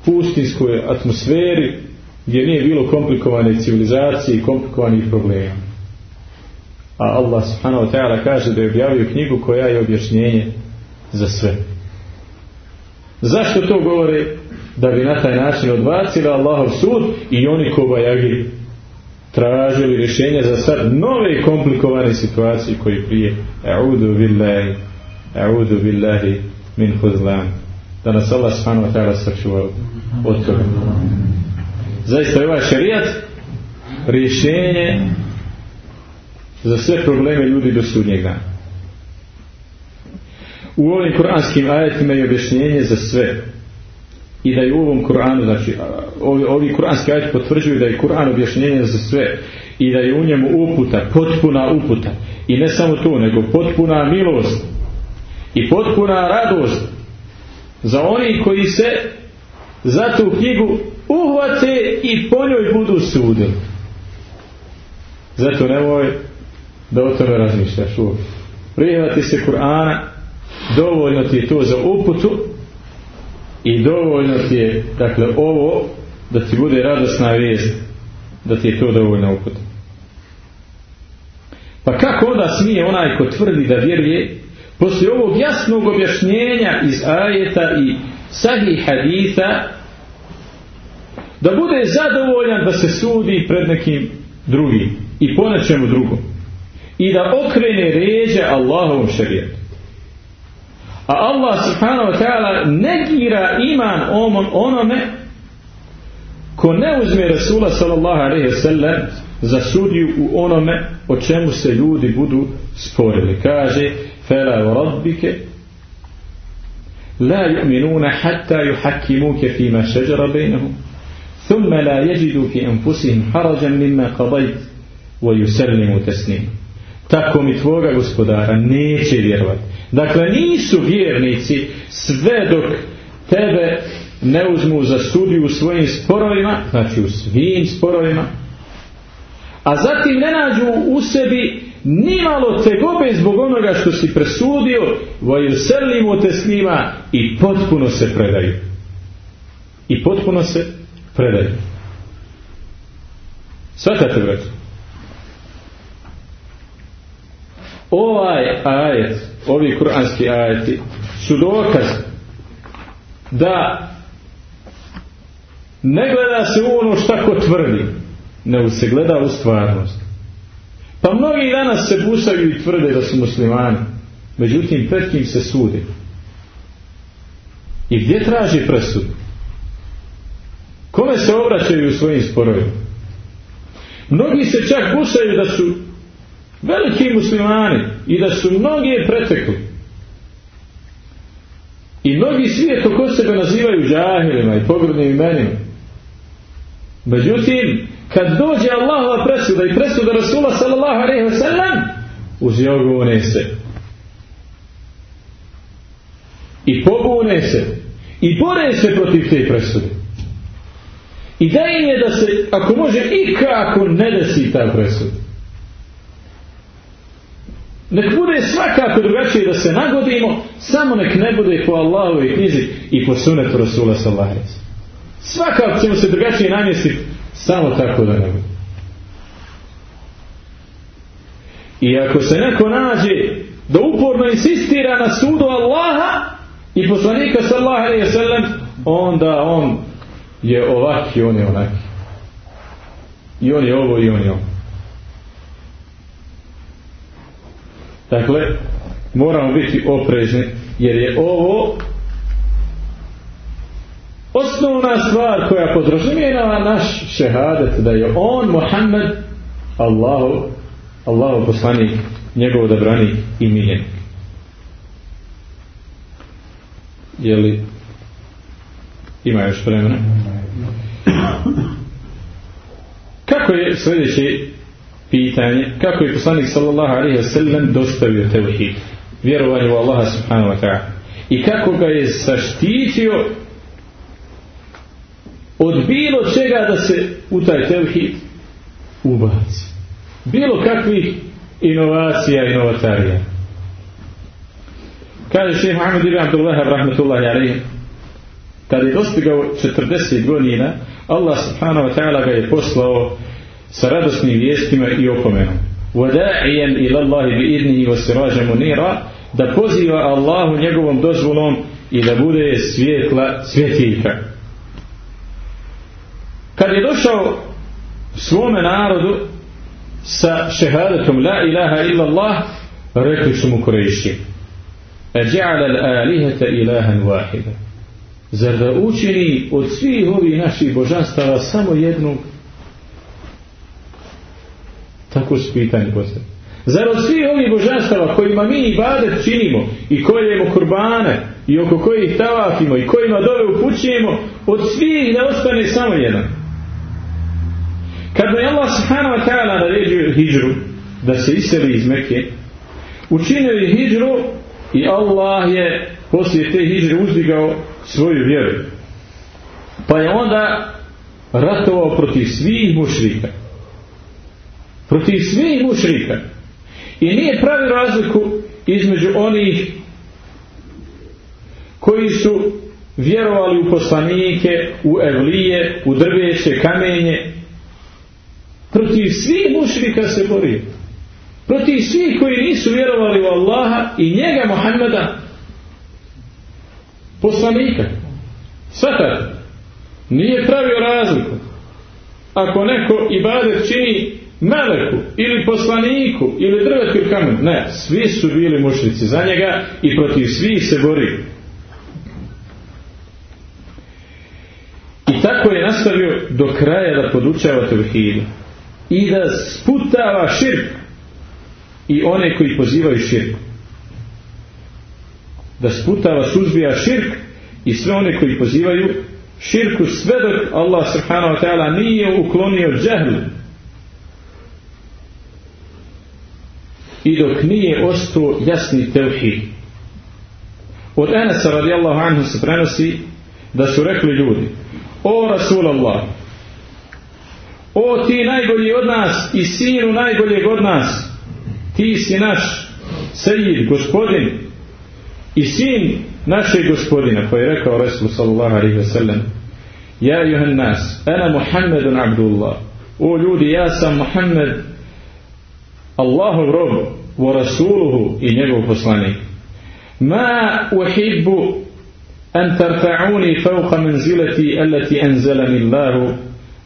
pustinskoj atmosferi gdje nije bilo komplikovane civilizacije i komplikovanih problema. A Allah subhanahu wa ta'ala kaže da je objavio knjigu koja je objašnjenje za sve. Zašto to govore? da bi na taj način odbacili Allahov sud i oni kobajagi tražili rješenja za sad nove i komplikovane situacije koji prije. A'udu billahi a'udu billahi min huzlan da nas Allah subhanahu wa ta'ala sačuva od toga. Zaista je ovaj šarijat rješenje za sve probleme ljudi do sudnjeg dana u ovim kuranskim ajetima je objašnjenje za sve. I da je u ovom Kur'anu, znači ovi, ovi kuranski ajeti potvrđuju da je Kur'an objašnjenje za sve i da je u njemu uputa, potpuna uputa. I ne samo to, nego potpuna milost i potpuna radost za oni koji se za tu knjigu uhvate i po njoj budu sudili. Zato nemoj da o tome razmišljaš se Kur'ana, dovoljno ti je to za uputu i dovoljno ti je, dakle, ovo da ti bude radosna vijest da ti je to dovoljno uputa. Pa kako onda smije onaj ko tvrdi da vjeruje poslije ovog jasnog objašnjenja iz ajeta i sahih haditha da bude zadovoljan da se sudi pred nekim drugim i po nečemu drugom i da okrene ređe Allahovom šarijetu a Allah subhanahu wa ta'ala negira iman onome ko ne uzme Rasula sallallahu alaihi sallam za sudiju u onome o čemu se ljudi budu sporili kaže فلا وربك لا يؤمنون حتى يحكموك فيما شجر بينهم ثم لا يجدوا في أنفسهم حرجا مما قضيت ويسلموا تسليما tako mi tvoga gospodara neće vjerovati. Dakle nisu vjernici sve dok tebe ne uzmu za studiju u svojim sporovima znači u svim sporovima a zatim ne nađu u sebi nimalo tegobe zbog onoga što si presudio vaju selimo te snima i potpuno se predaju. I potpuno se predaju. Svatate braću ovaj ajet ovi kuranski ajeti su dokaz da ne gleda se u ono šta ko tvrdi nego se gleda u stvarnost pa mnogi danas se busaju i tvrde da su muslimani. Međutim, pred kim se sudi? I gdje traži presudu? Kome se obraćaju u svojim sporovima? Mnogi se čak busaju da su veliki muslimani i da su mnogi pretekli. I mnogi svijet oko sebe nazivaju džahilima i pogrodnim imenima. Međutim, kad dođe Allahova presuda i presuda Rasula sallallahu alaihi wa sallam uzjogune se i pobune se i bore se protiv te presude i da im je da se ako može i kako ne desi ta presuda nek bude svakako drugačije da se nagodimo samo nek ne bude po Allahovoj knjizi i po sunetu Rasula sallallahu svakako ćemo se drugačije namjestiti samo tako da ne bude. I ako se neko nađe da uporno insistira na sudu Allaha i poslanika sallaha alaihi sallam, onda on je ovaki, on je onaki. I on je ovo i on je ovo. Dakle, moramo biti oprezni jer je ovo osnovna stvar koja podrazumijeva naš šehadet da je on Muhammed Allahu Allahu poslanik njegov odabranik i miljenik. Je li ima još vremena? Kako je sljedeće pitanje kako je poslanik sallallahu alaihi wa sallam dostavio tevhid vjerovanje u Allaha subhanahu wa ta'ala i kako ga je saštitio od bilo čega da se u taj tevhid ubaci. Bilo kakvih inovacija i novatarija. Kaže še Muhammed ibn Abdullah rahmetullahi alaihi kad je dostigao 40 godina Allah subhanahu wa ta'ala ga je poslao sa radosnim vijestima i opomenom وَدَاعِيًا إِلَى اللَّهِ بِإِذْنِهِ وَسِرَاجًا مُنِيرًا da poziva Allahu njegovom dozvolom i da bude svjetla svjetiljka kad je došao svome narodu sa šehadetom la ilaha illa Allah rekli su mu Kurejši اجعل الآلهة إلها واحدا zar da učini od svih ovih naših božanstava samo jednog tako su pitanje postavljene zar od svih ovih božanstava kojima mi ibadet činimo i koljemo kurbane i oko kojih tavafimo i kojima dove upućujemo od svih da ostane samo jedan? Kada je Allah subhanahu wa ta'ala naredio hijđru da se iseli iz Mekke učinio je hijđru i Allah je poslije te hijđre uzdigao svoju vjeru. Pa je onda ratovao protiv svih mušrika protiv svih mušrika i nije pravi razliku između onih koji su vjerovali u poslanike, u evlije, u drveće, kamenje. Protiv svih mušrika se bori. Protiv svih koji nisu vjerovali u Allaha i njega Muhammeda poslanika. Svatate. Nije pravio razliku. Ako neko ibadet čini meleku ili poslaniku ili drvetu ili kamen. Ne, svi su bili mušnici za njega i protiv svih se bori. I tako je nastavio do kraja da podučava tevhidu i da sputava širk i one koji pozivaju širk. Da sputava, suzbija širk i sve one koji pozivaju širku sve dok Allah subhanahu wa ta'ala nije uklonio džahlu i dok nije ostao jasni tevhid. Od Enesa radijallahu anhu se prenosi da su rekli ljudi O Rasulallah O ti najbolji od nas i sinu najboljeg od nas ti si naš sejid, gospodin i sin našeg gospodina koji je rekao Rasul sallallahu alaihi sallam Ja juhan nas, ana Muhammedun abdullah O ljudi, ja sam Muhammed Allahov rob wa rasuluhu i njegov poslanik ma uhibbu an tarfa'uni fawqa manzilati allati anzalani Allahu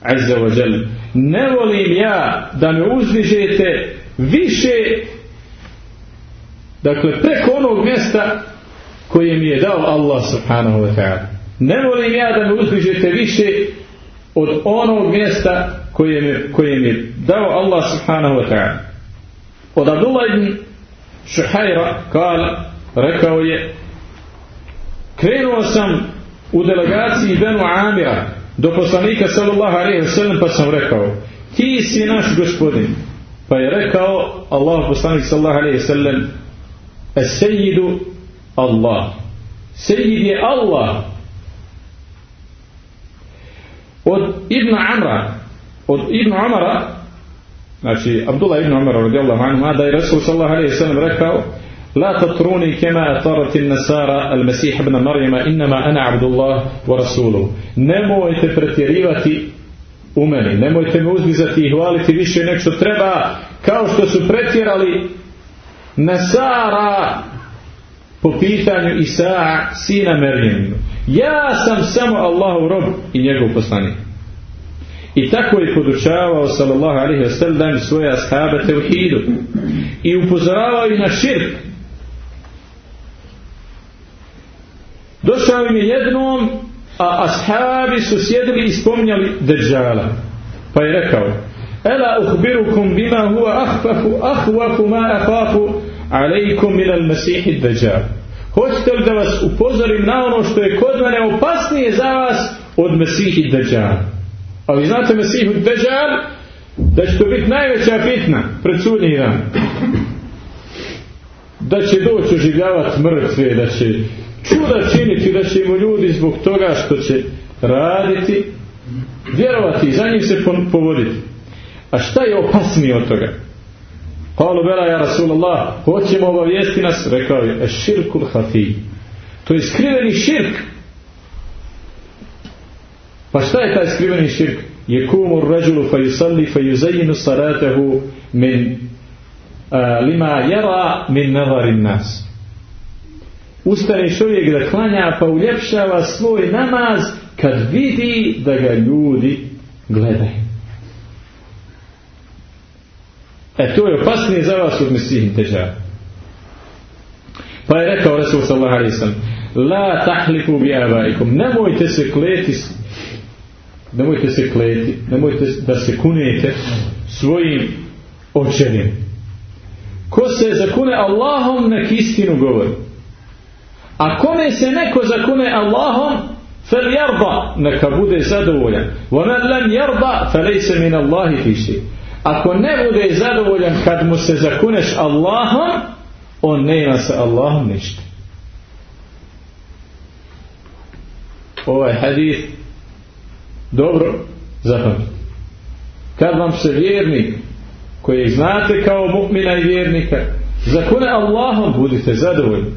azza wa jal ne volim ja da me uzdižete više dakle preko onog mjesta koje mi je dao Allah subhanahu wa ta'ala ne volim ja da me uzdižete više od onog mjesta koje mi, koje mi je dao Allah subhanahu wa ta'ala od Abdullah ibn Šuhajra kala, rekao je krenuo sam u delegaciji Benu Amira do poslanika sallallahu alaihi sallam pa sam rekao ti si naš gospodin. Pa je rekao Allah poslanik sallallahu alaihi sallam sejidu Allah. Sejid je Allah. Od Ibn Amra od Ibn Amara Znači, Abdullah ibn Umar radijallahu anhu, da je Rasul sallallahu alaihi sallam rekao La tatruni kema atarati nasara al Mesih ibn Marijama innama ana Abdullah wa Rasuluh. Nemojte pretjerivati u meni, nemojte me uzbizati i hvaliti više nek što treba, kao što su pretjerali Nasara po pitanju Isaa, sina Merjem. Ja sam samo Allahov rob i njegov poslanik. I tako je podučavao sallallahu alaihi wa sallam svoje ashabe tevhidu. I upozoravao ih na širk. Došao im je jednom, a ashabi su sjedili i spominjali Dejjala. Pa je rekao, Ela uhbirukum bima huwa ahfafu ahwafu ma ahafu alaikum min al masihi Dejjal. Hoćete li da vas upozorim na ono što je kod mene opasnije za vas od Mesihi Dejjala? Ali znate Mesihu Dejjal da će to biti najveća fitna pred sudnji. Da će doći oživljavati mrtve, da će čuda činiti, da će mu ljudi zbog toga što će raditi, vjerovati i za njim se povoditi. A šta je opasnije od toga? Kalu bela ja Rasulallah, hoćemo obavijesti nas, rekao je, širkul hafi. To je skriveni širk. Pa šta je taj skriveni širk? يكون الرجل فيصلي فيزين صلاته من آه لما يرى من نظر الناس ustane čovjek da klanja pa uljepšava svoj namaz kad vidi da ga ljudi gledaju e to je opasnije za vas od mesihim težava pa je rekao Resul sallallahu alaihi sallam la tahliku bi abaikum nemojte se kleti nemojte se kleti, nemojte da se kunete svojim očenim. Ko se zakune Allahom, nek istinu govori. A kome se neko zakune Allahom, fel jarba, neka bude zadovoljan. Vonan lam jarba, felejse min Allahi fiši. Ako ne bude zadovoljan kad mu se zakuneš Allahom, on ne ima sa Allahom ništa. Ovaj hadith dobro zapamtite. Kad vam se vjernik koji znate kao mu'mina i vjernika zakune Allahom budite zadovoljni.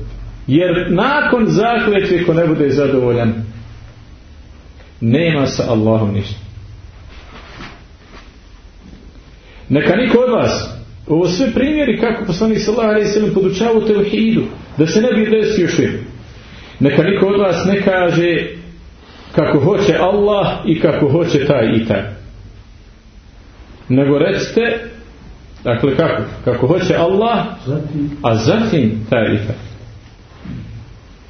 Jer nakon zakletve ko ne bude zadovoljan nema sa Allahom ništa. Neka niko od vas ovo sve primjeri kako poslanik sallallahu alejhi ve sellem podučava u tevhidu da se ne bi desio širk. Neka niko od vas ne kaže kako hoće Allah i kako hoće taj i taj. Nego recite dakle kako? Kako hoće Allah a zatim taj i taj.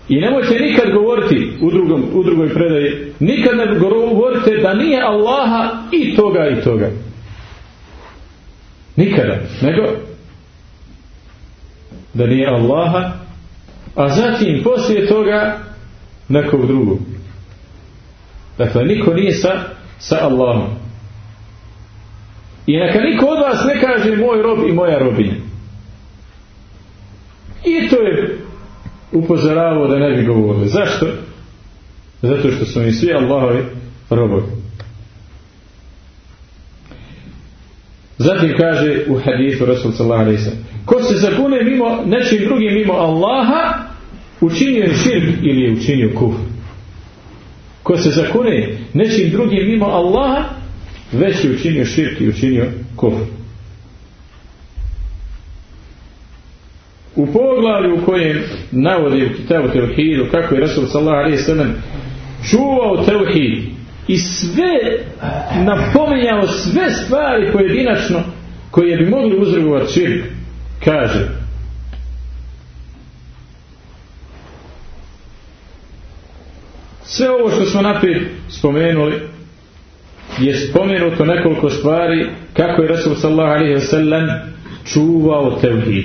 I nemojte nikad govoriti u, drugom, u drugoj predaji nikad ne govorite da nije Allaha i toga i toga. Nikada. Nego da nije Allaha a zatim poslije toga nekog drugog dakle niko nije sa, sa Allahom i neka niko od vas ne kaže moj rob i moja robinja i to je upozoravao da ne bi govorili. Zašto? Zato što su mi svi Allahovi robovi. Zatim kaže u hadithu Rasul sallallahu ko se zakune mimo nečim drugim mimo Allaha učinio je širk ili je učinio kufr. Ko se zakune nečim drugim mimo Allaha već je učinio širk i učinio kufr. u poglavlju u kojem navodi u kitabu Tevhidu kako je Rasul sallallahu alaihi sallam čuvao Tevhid i sve napominjao sve stvari pojedinačno koje bi mogli uzrogovati širk kaže sve ovo što smo naprijed spomenuli je spomenuto nekoliko stvari kako je Rasul sallallahu alaihi sallam čuvao Tevhid.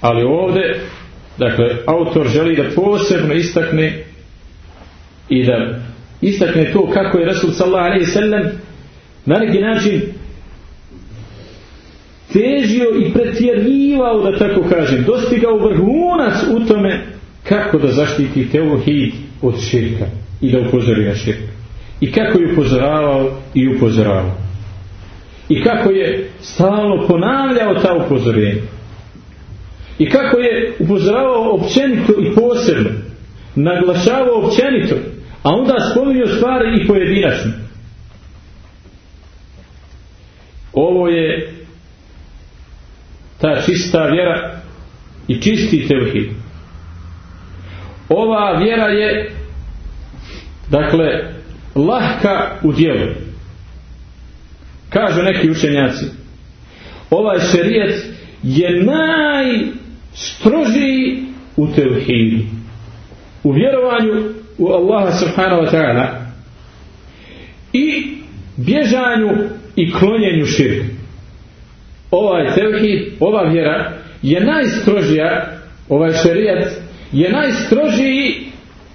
Ali ovdje, dakle, autor želi da posebno istakne i da istakne to kako je Rasul sallallahu alaihi sallam na neki način težio i pretjerivao, da tako kažem, dostigao vrhunac u tome kako da zaštiti teohid od širka i da upozori na širka. I kako je upozoravao i upozoravao. I kako je stalno ponavljao ta upozorenja. I kako je upozoravao općenito i posebno. Naglašavao općenito. A onda spominio stvari i pojedinačno. Ovo je ta čista vjera i čisti tevhid. Ova vjera je dakle lahka u djelu. Kažu neki učenjaci. Ovaj šerijet je naj strožiji u tevhidu u vjerovanju u Allaha subhanahu wa ta'ala i bježanju i klonjenju širka ovaj tevhid ova vjera je najstrožija ovaj šerijat je najstrožiji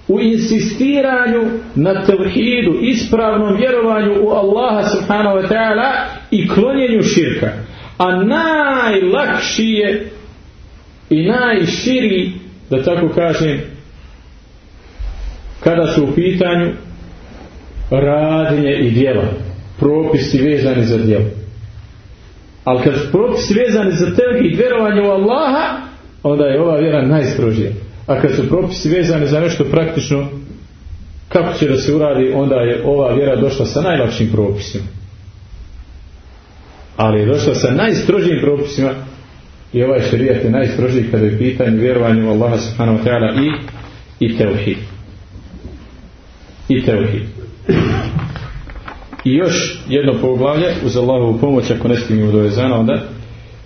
u insistiranju na tevhidu ispravnom vjerovanju u Allaha subhanahu wa ta'ala i klonjenju širka. A najlakši je i najširi da tako kažem kada su u pitanju radnje i djela propisi vezani za djelo. Ali kad su propisi vezani za tevhid vjerovanje u Allaha onda je ova vjera najstrožija a kad su propisi vezani za nešto praktično kako će da se uradi onda je ova vjera došla sa najlakšim propisima. Ali je došla sa najstrožijim propisima i ovaj šerijat je najstrožiji kada je pitanje vjerovanje u Allaha subhanahu wa ta'ala i i teuhid i teuhid i još jedno poglavlje uz Allahovu pomoć ako ne stignemo do ezana onda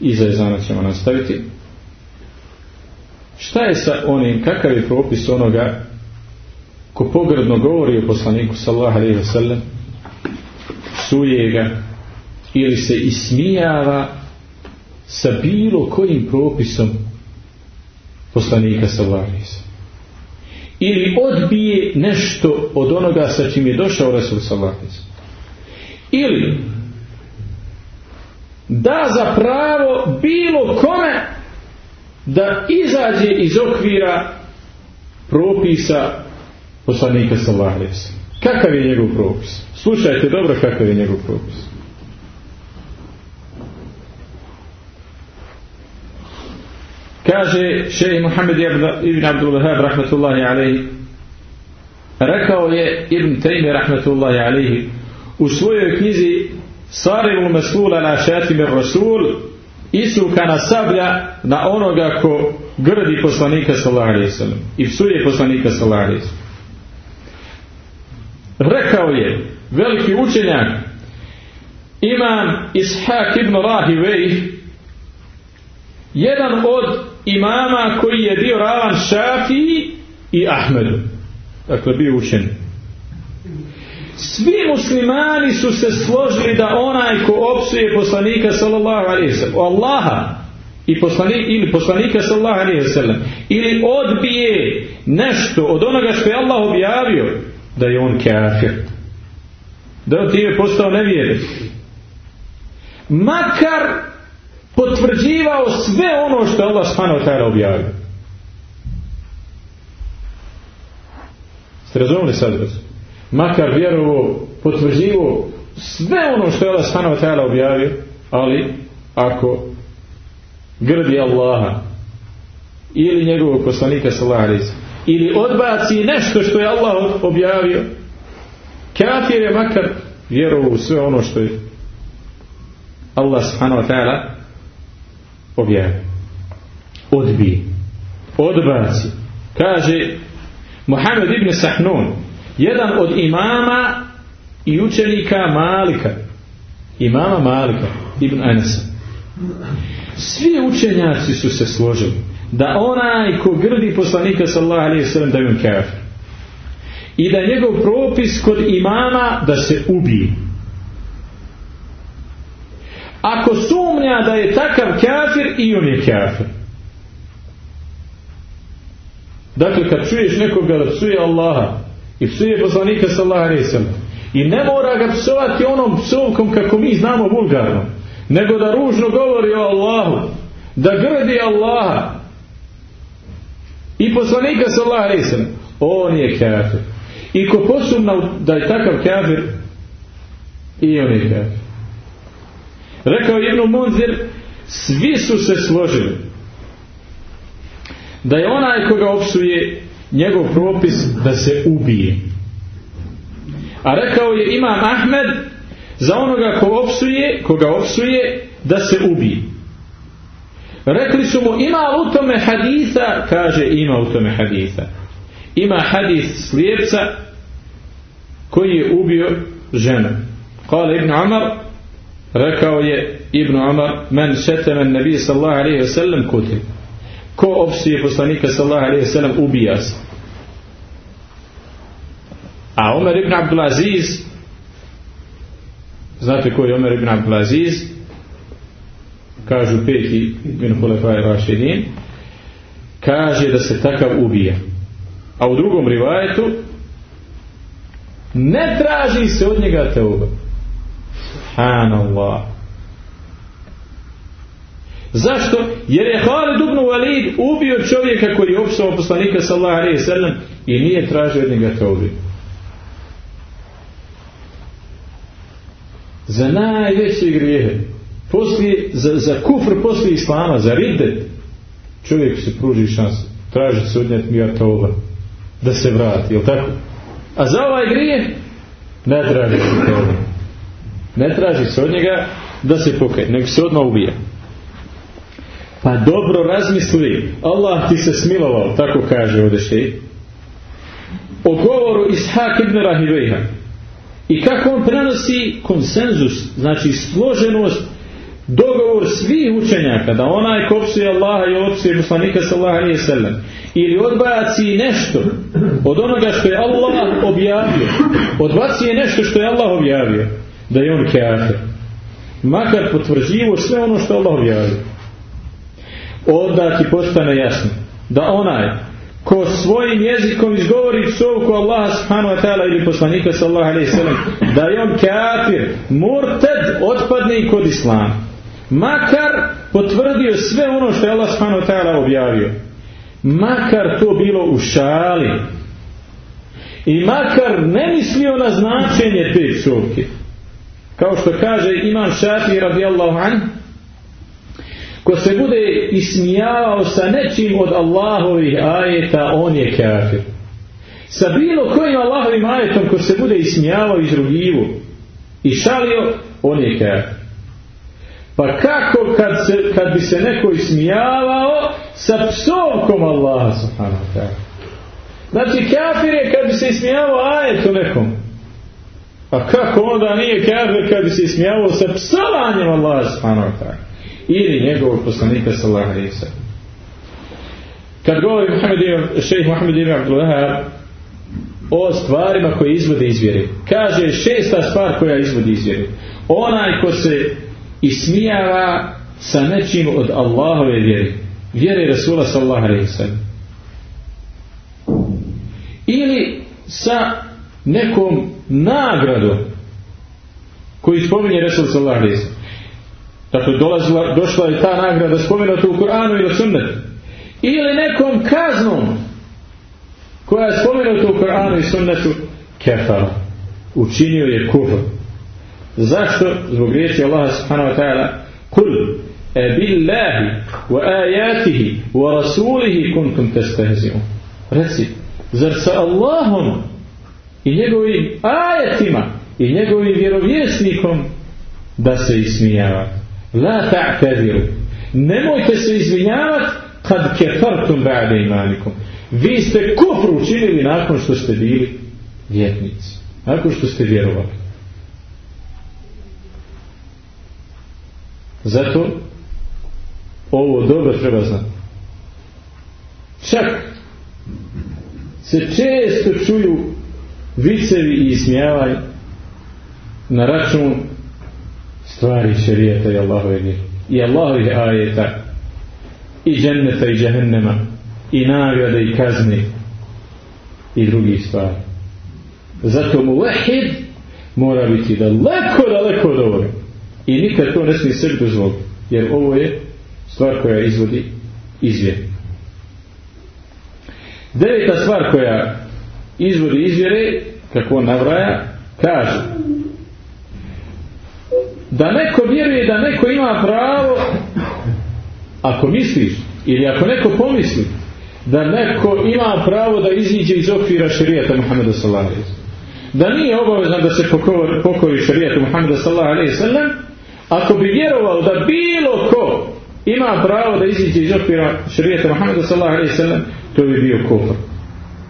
iza ezana ćemo nastaviti šta je sa onim kakav je propis onoga ko pogredno govori o poslaniku sallaha alaihi wa sallam suje ga ili se ismijava sa bilo kojim propisom poslanika sallallahu alaihi ili odbije nešto od onoga sa čim je došao Resul sallallahu ili da za pravo bilo kome da izađe iz okvira propisa poslanika sallallahu wasallam. Kakav je njegov propis? Slušajte dobro kakav je njegov propis. Kaže šeji Muhammed ibn Abdul Wahab rahmatullahi alaihi rekao je Ibn Taymi rahmatullahi alaihi u svojoj knjizi Sarivul Meslula na šatimir Rasul isukana sablja na onoga ko grdi poslanika sallallahu i psuje poslanika sallallahu rekao je veliki učenjak imam Ishak ibn Rahivej jedan od imama koji je bio ravan Šafiji i Ahmedu. Dakle bio učen svi muslimani su se složili da onaj ko opsuje poslanika sallallahu alaihi sallam Allaha i poslanik, ili poslanika sallallahu alaihi sallam ili odbije nešto od onoga što je Allah objavio da je on kafir da on time postao nevjernik. Makar potvrđivao sve ono što je Allah wa ta'ala objavio. Ste razumili sad makar vjerovo potvrđivo sve ono što je Allah ta'ala objavio ali ako grdi Allaha ili njegovog poslanika alaihi ili odbaci nešto što je Allah objavio kafir je makar vjerovo u sve ono što je Allah subhanahu wa ta'ala objavio. Odbije odbaci. Kaže Muhammed ibn Sahnun jedan od imama i učenika Malika. Imama Malika ibn Anasa svi učenjaci su se složili da onaj ko grdi poslanika sallallahu alaihi sallam da je on kafir. I da njegov propis kod imama da se ubije. Ako sumnja da je takav kafir i on je kafir. Dakle kad čuješ nekoga da psuje Allaha i psuje poslanika sallallahu alaihi i ne mora ga psovati onom psovkom kako mi znamo vulgarno nego da ružno govori o Allahu da grdi Allaha. I poslanika sallallahu alaihi on je kafir. I ko posumna da je takav kafir i on je kafir. Rekao jednu munzir svi su se složili da je onaj koga opsuje njegov propis da se ubije. A rekao je imam Ahmed za onoga ko opsuje koga opsuje da se ubije. Rekli su mu ima u tome hadisa kaže ima u tome hadisa ima hadis slijepca koji je ubio ženu. Kale Ibn Amar rekao je Ibn Amar men šetemen nebi sallahu alaihi wasallam kutil ko opsuje poslanika sallahu alaihi wasallam ubija se. A Omer ibn Abdulaziz znate ko je Omer ibn Abdulaziz kažu peti ibn Hulefaj Rašidin. Kaže da se takav ubija a u drugom rivajetu ne traži se od njega teuba. Subhanallah Zašto? Jer je Halid ibn Walid ubio čovjeka koji je opsao poslanika sallallahu alejhi ve sellem i nije tražio od njega. Za najveće grijehe poslije, za, za kufr poslije islama, za ridet čovjek se pruži šans traži se od njega da se vrati, jel tako? A za ovaj grijeh ne traži se teuba. Ne traži se od njega da se pokaje, nego se odmah ubija. Pa dobro razmisli, Allah ti se smilovao, tako kaže ovdje še, o govoru Ishak ibn Rahivejha. I kako on prenosi konsenzus, znači složenost, dogovor svih učenjaka, da onaj ko opsuje Allaha i opsuje poslanika sallahu alaihi sallam, ili odbaci nešto od onoga što je Allah objavio, odbaci je nešto što je Allah objavio, da je on kafir. Makar potvrđivo sve ono što Allah objavio. Onda ti postane jasno. Da onaj ko svojim jezikom izgovori psovku Allaha subhanahu wa ta'ala ili poslanika sallallahu alaihi sallam da je on kafir murted otpadne i kod islama. Makar potvrdio sve ono što je Allah subhanahu wa ta'ala objavio. Makar to bilo u šali. I makar ne mislio na značenje te psovke. Kao što kaže imam šafi radijallahu an ko se bude ismijavao sa nečim od Allahovih ajeta on je kafir. Sa bilo kojim Allahovim ajetom ko se bude ismijavao iz rugivu i šalio on je kafir. Pa kako kad, se, kad bi se neko ismijavao sa psovkom Allaha subhanahu wa ta'ala? Znači kafir je kad bi se ismijavao ajetu nekom. A kako onda nije kafir kad bi se ismijavao sa psovanjem Allaha subhanahu wa ta'ala ili njegovog poslanika sallallahu alaihi kad govori šejh Muhammed ibn Abdullah o stvarima koje izvode iz vjere. Kaže šesta stvar koja izvodi iz vjere. Onaj ko se ismijava sa nečim od Allahove vjere vjere Rasula sallallahu alaihi ili sa nekom nagradom koji spominje Rasul sallallahu alaihi Dakle, dolazila, došla je ta nagrada spomenuta u Koranu ili sunnetu. Ili nekom kaznom koja je spomenuta u Koranu i sunnetu kefara. Učinio je kufr. Zašto? Zbog riječi Allaha subhanahu wa ta'ala kul e billahi wa ajatihi wa rasulihi kuntum testehzi'un. Reci, zar sa Allahom i njegovim ajetima i njegovim vjerovjesnikom da se ismijavate? La ta'tadiru. Nemojte se izvinjavati kad kefartum ba'de imanikum. Vi ste kufru učinili nakon što ste bili vjetnici. Nakon što ste vjerovali. Zato ovo dobro treba znati. Čak se često čuju vicevi i ismijavanje na račun stvari šerijeta i Allahove vjere i Allahove ajeta. I dženneta i džehennema. I nagrade i kazne. I drugih stvari. Zato mu vahid mora biti daleko daleko od i nikad to ne smije sebi dozvoliti. Jer ovo je stvar koja izvodi izvjer deveta stvar koja izvodi izvjere kako on navraja kaže da neko vjeruje da neko ima pravo ako misliš ili ako neko pomisli da neko ima pravo da iziđe iz okvira šarijeta Muhammeda sallallahu alaihi da nije obavezan da se pokori, pokori šarijetu Muhammeda sallallahu alaihi sallam ako bi vjerovao da bilo ko ima pravo da iziđe iz okvira šarijeta Muhammeda sallallahu alaihi sallam to bi bio kufr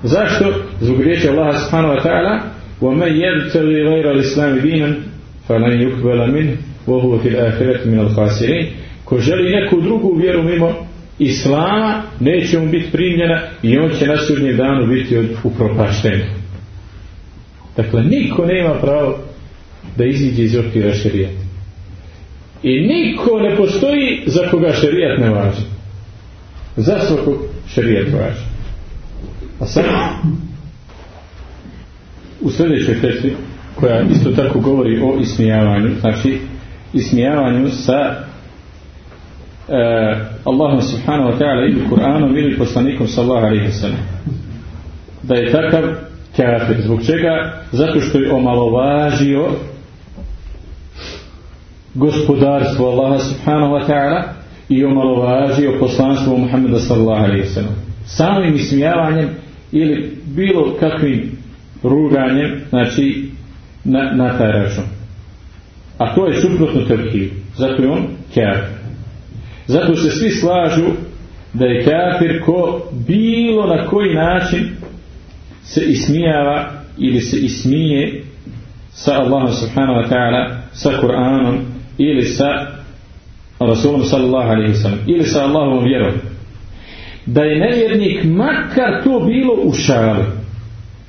zašto? zbog riječi Allaha subhanahu wa ta'ala وَمَنْ يَبْتَلِ غَيْرَ الْإِسْلَامِ دِينًا فَلَنْ يُقْبَلَ مِنْهُ وَهُوَ فِي الْآخِرَةِ مِنَ الْخَاسِرِينَ Ko želi neku drugu vjeru mimo Islama, neće mu biti primljena i on će na sudnjem danu biti od upropaštenja. Dakle, niko nema pravo da iziđe iz okvira šerijata. I niko ne postoji za koga šerijat ne važi. Za svakog šerijat važi. A sad, u sljedećoj fetvi, koja isto tako govori o ismijavanju, znači ismijavanju sa e, Allahom subhanahu wa ta'ala ili Kur'anom ili poslanikom sallahu alaihi. Da je takav kafir. Zbog čega? Zato što je omalovažio gospodarstvo Allaha subhanahu wa ta'ala i omalovažio poslanstvo Muhammeda sallallahu alaihi sallam. Samim ismijavanjem ili bilo kakvim ruganjem, znači na, na taj račun. A to je suprotno tevhidu. Zato je on kafir. Zato se svi slažu da je kafir ko bilo na koji način se ismijava ili se ismije sa Allahom subhanahu wa ta'ala sa Kur'anom ili sa Rasulom sallallahu alaihi sallam ili sa Allahovom vjerom da je nevjernik makar to bilo u šali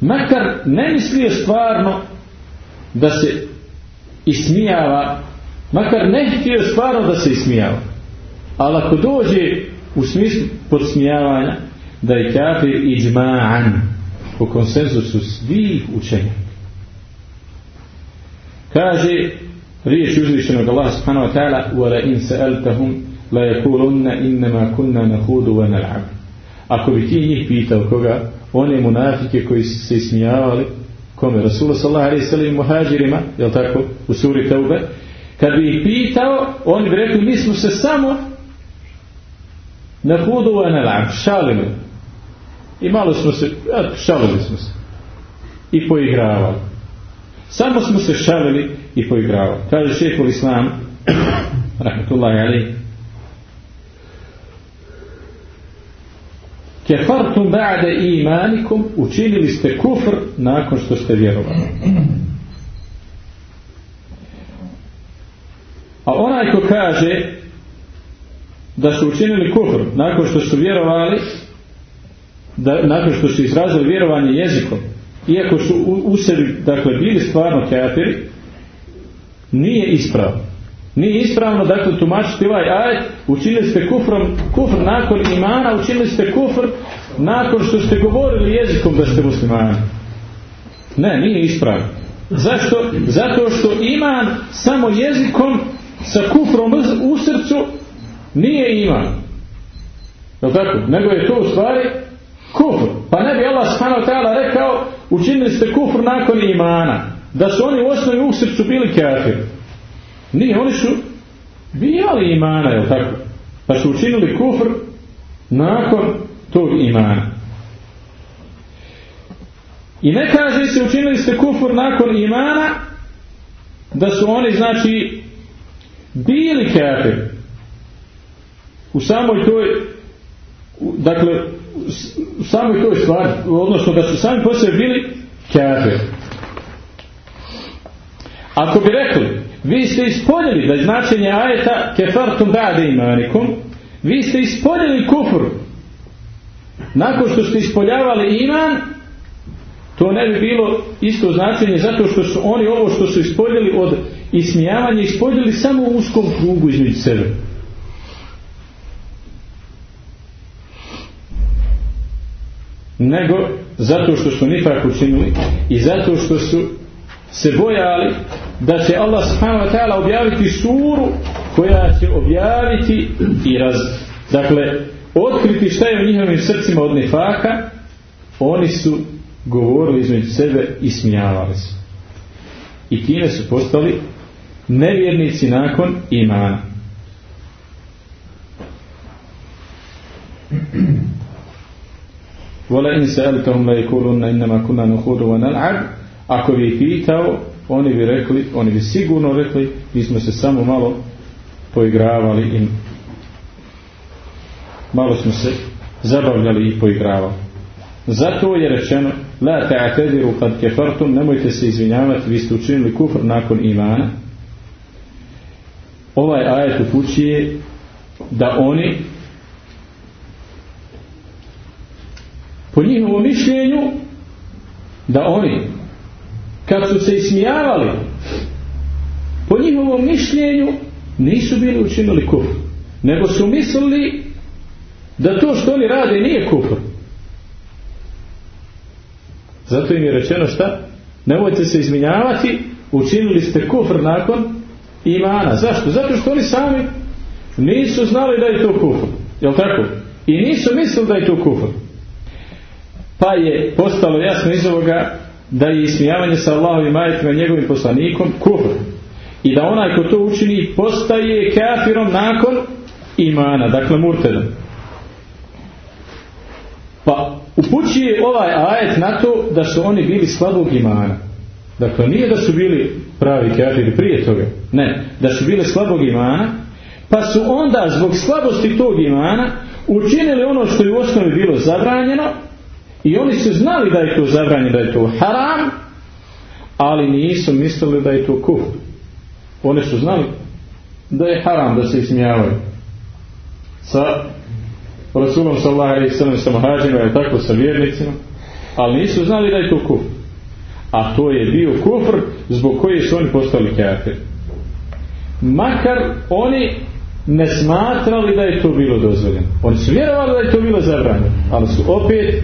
makar ne mislio stvarno da se ismijava makar ne htio stvarno da se ismijava ali ako dođe u smislu podsmijavanja da je kafir iđma'an po konsenzusu svih učenja. Kaže riječ uzvišenog Allah subhanahu wa ta'ala وَلَا إِنْ سَأَلْتَهُمْ لَا يَكُولُنَّ إِنَّمَا كُنَّا نَهُودُ وَنَلْعَبُ Ako bi ti njih pitao koga, one munafike koji su se ismijavali, kome? Rasulullah sallallahu alaihi sallam muhađirima, jel tako, u suri Taube, kad bi ih pitao, oni bi rekli, mi smo se samo na hudu a šalili. I malo smo se, šalili smo se. I poigravali. Samo smo se šalili i poigravali. Kaže šehol Islam, rahmatullahi alaih, kefartum ba'de imanikum učinili ste kufr nakon što ste vjerovali. A onaj ko kaže da su učinili kufr nakon što su vjerovali da, nakon što su izrazili vjerovanje jezikom iako su u, u sebi dakle bili stvarno kafiri nije ispravno nije ispravno dakle tumačiti ovaj ajet učinili ste kufrom, kufr nakon imana učinili ste kufr nakon što ste govorili jezikom da ste muslimani ne, nije ispravno zašto? zato što iman samo jezikom sa kufrom u srcu nije iman. Je tako? Nego je to u stvari kufr. Pa ne bi Allah ta'ala rekao učinili ste kufr nakon imana. Da su oni u osnovi u srcu bili kafir. Nije, oni su bijali imana, je tako? Pa su učinili kufr nakon tog imana. I ne kaže se učinili ste kufr nakon imana da su oni znači bili kafir u samoj toj dakle u samoj toj stvari odnosno da su sami po sebi bili kafir ako bi rekli vi ste ispoljili da je značenje ajeta kefartum ba'de imanikum vi ste ispoljili kufr nakon što ste ispoljavali iman to ne bi bilo isto značenje zato što su oni ovo što su ispoljili od ismijavanja ispoljili samo u uskom krugu između sebe. Nego zato što su nifak učinili i zato što su se bojali da će Allah subhanahu wa ta'ala objaviti suru koja će objaviti i raz, dakle otkriti šta je u njihovim srcima od nifaka oni su govorili između sebe i smijavali se. I time su postali nevjernici nakon imana. La yakulunna innama kunna nakhudu wa nal'ab. Ako bi pitao, oni bi rekli, oni bi sigurno rekli, mi smo se samo malo poigravali i malo smo se zabavljali i poigravali. Zato je rečeno la ta'tadiru kad kefartum nemojte se izvinjavati vi ste učinili kufr nakon imana ovaj ajet upućuje da oni po njihovom mišljenju da oni kad su se ismijavali po njihovom mišljenju nisu bili učinili kufr. Nego su mislili da to što oni rade nije kufr. Zato im je rečeno šta? Nemojte se izminjavati učinili ste kufr nakon imana. Zašto? zato što oni sami nisu znali da je to kufr. Jel tako? i nisu mislili da je to kufr. Pa je postalo jasno iz ovoga da je ismijavanje sa Allahovim ajetima njegovim poslanikom kufr. I da onaj ko to učini postaje kafirom nakon imana, dakle murtedom. Pa upućuje ovaj ajet na to da su oni bili slabog imana. Dakle, nije da su bili pravi kafiri prije toga. Ne, da su bili slabog imana, pa su onda zbog slabosti tog imana učinili ono što je u osnovi bilo zabranjeno, i oni su znali da je to zabranjeno, da je to haram, ali nisu mislili da je to kuh. Oni su znali da je haram da se ismijavaju. Sa Rasulom sallallahu alaihi sallam sa je tako sa vjernicima, ali nisu znali da je to kuh. A to je bio kufr zbog koje su oni postali kafir. Makar oni ne smatrali da je to bilo dozvoljeno. Oni su vjerovali da je to bilo zabranjeno, ali su opet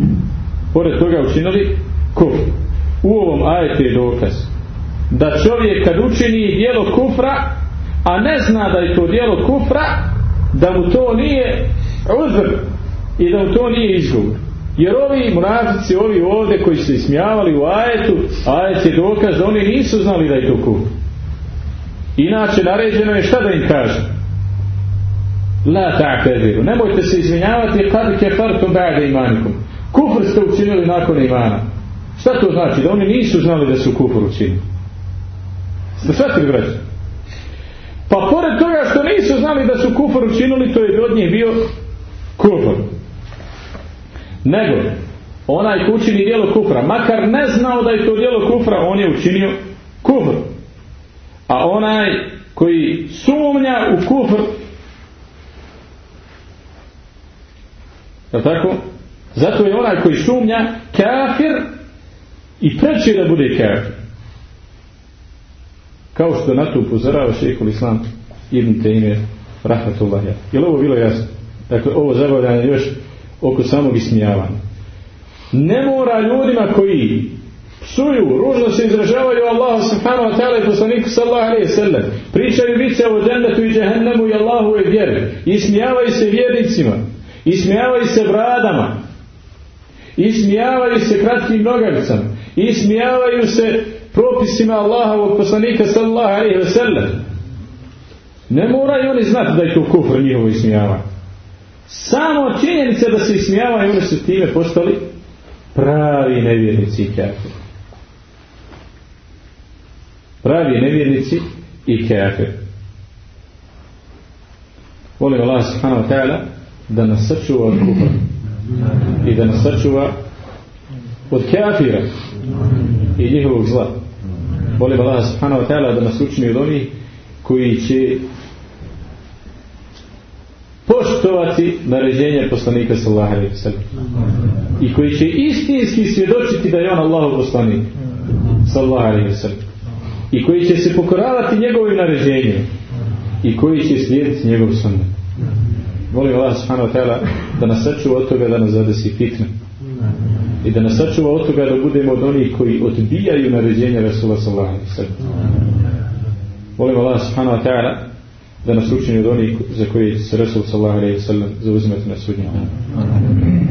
pored toga učinili kufr. U ovom ajetu je dokaz da čovjek kad učini dijelo kufra, a ne zna da je to dijelo kufra, da mu to nije uzr i da mu to nije izgovor. Jer ovi mrazici, ovi ovdje koji se ismijavali u ajetu, ajet je dokaz da oni nisu znali da je to kufr. Inače, naređeno je šta da im kaže? La ta'tadiru. Nemojte se izvinjavati kad kefartu ba'da imanikum. Kufr ste učinili nakon imana. Šta to znači? Da oni nisu znali da su kufr učinili. Ste shvatili braći? Pa pored toga što nisu znali da su kufr učinili, to je od njih bio kufr. Nego, onaj ko učini dijelo kufra, makar ne znao da je to dijelo kufra, on je učinio kufr. A onaj koji sumnja u kufr, je tako? Zato je onaj koji sumnja kafir i preći da bude kafir. Kao što na to upozorava šehekul islam Ibn Taymiye rahmatullahi. Je li ovo bilo jasno? Dakle, ovo zabavljanje još oko samog ismijavanja. Ne mora ljudima koji psuju, ružno se izražavaju Allah subhanahu wa ta'ala i poslaniku sallahu alaihi sallam, pričaju vice o džennetu i džehennemu i Allahu je vjeri, ismijavaju se vjernicima, ismijavaju se bradama, ismijavaju se kratkim nogavicama, ismijavaju se propisima Allahovog poslanika sallallahu alaihi wa sallam. Ne moraju oni znati da je to kufr njihovo ismijavanje. Samo činjenica da se ismijavaju, oni su time postali pravi nevjernici i. Pravi nevjernici i kafir. Volim Allah subhanahu wa ta'ala da nas sačuva od kufra i da nas sačuva od kafira i njihovog zla. Volim Allah subhanahu wa ta'ala da nas učini od onih koji će poštovati naređenje poslanika sallallahu alejhi ve sellem i koji će istinski svjedočiti da je on Allahov poslanik sallallahu alejhi ve sellem i koji će se pokoravati njegovim naređenjem i koji će slijediti njegov sunnet molim Allah subhanahu wa da nas sačuva od toga da nas zadesi fitne i da nas sačuva od toga da budemo od onih koji odbijaju naređenja Rasula sallallahu sellem molim Allah subhanahu wa ta'ala da nas učini od onih za koji se Rasul sallallahu alaihi wa sallam zauzimati na sudnju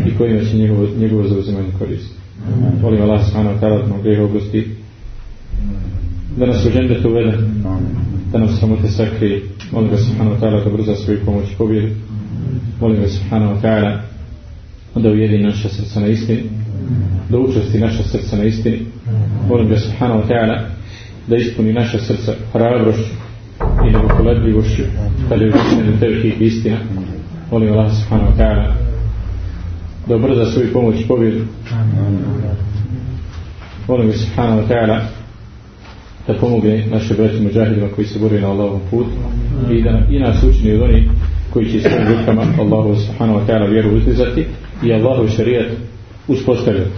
i kojima će njegovo, njegovo zauzimanje koristiti. Molim Allah subhanahu wa ta'ala da nam greha oprosti da nas u džendet uvede da nam sramote sakrije molim ga subhanahu wa ta'ala da brza svoju pomoć pobjedi. Molim ga subhanahu wa ta'ala da ujedi naša srca na istini da učesti naša srca na istini molim ga subhanahu wa ta'ala da ispuni naša srca hrabrošću i nevokolebljivošću kada je učinjeno tevhid istina. Molim Allah subhanahu wa ta'ala da obrza svoju pomoć pobjedu molim ga subhanahu wa ta'ala da pomogne naše braće muđahidima koji se bore na Allahovom putu i da i nas učini od onih koji će svojim rukama Allahu subhanahu wa ta'ala vjeru uzdizati i Allahu šarijat uspostavljati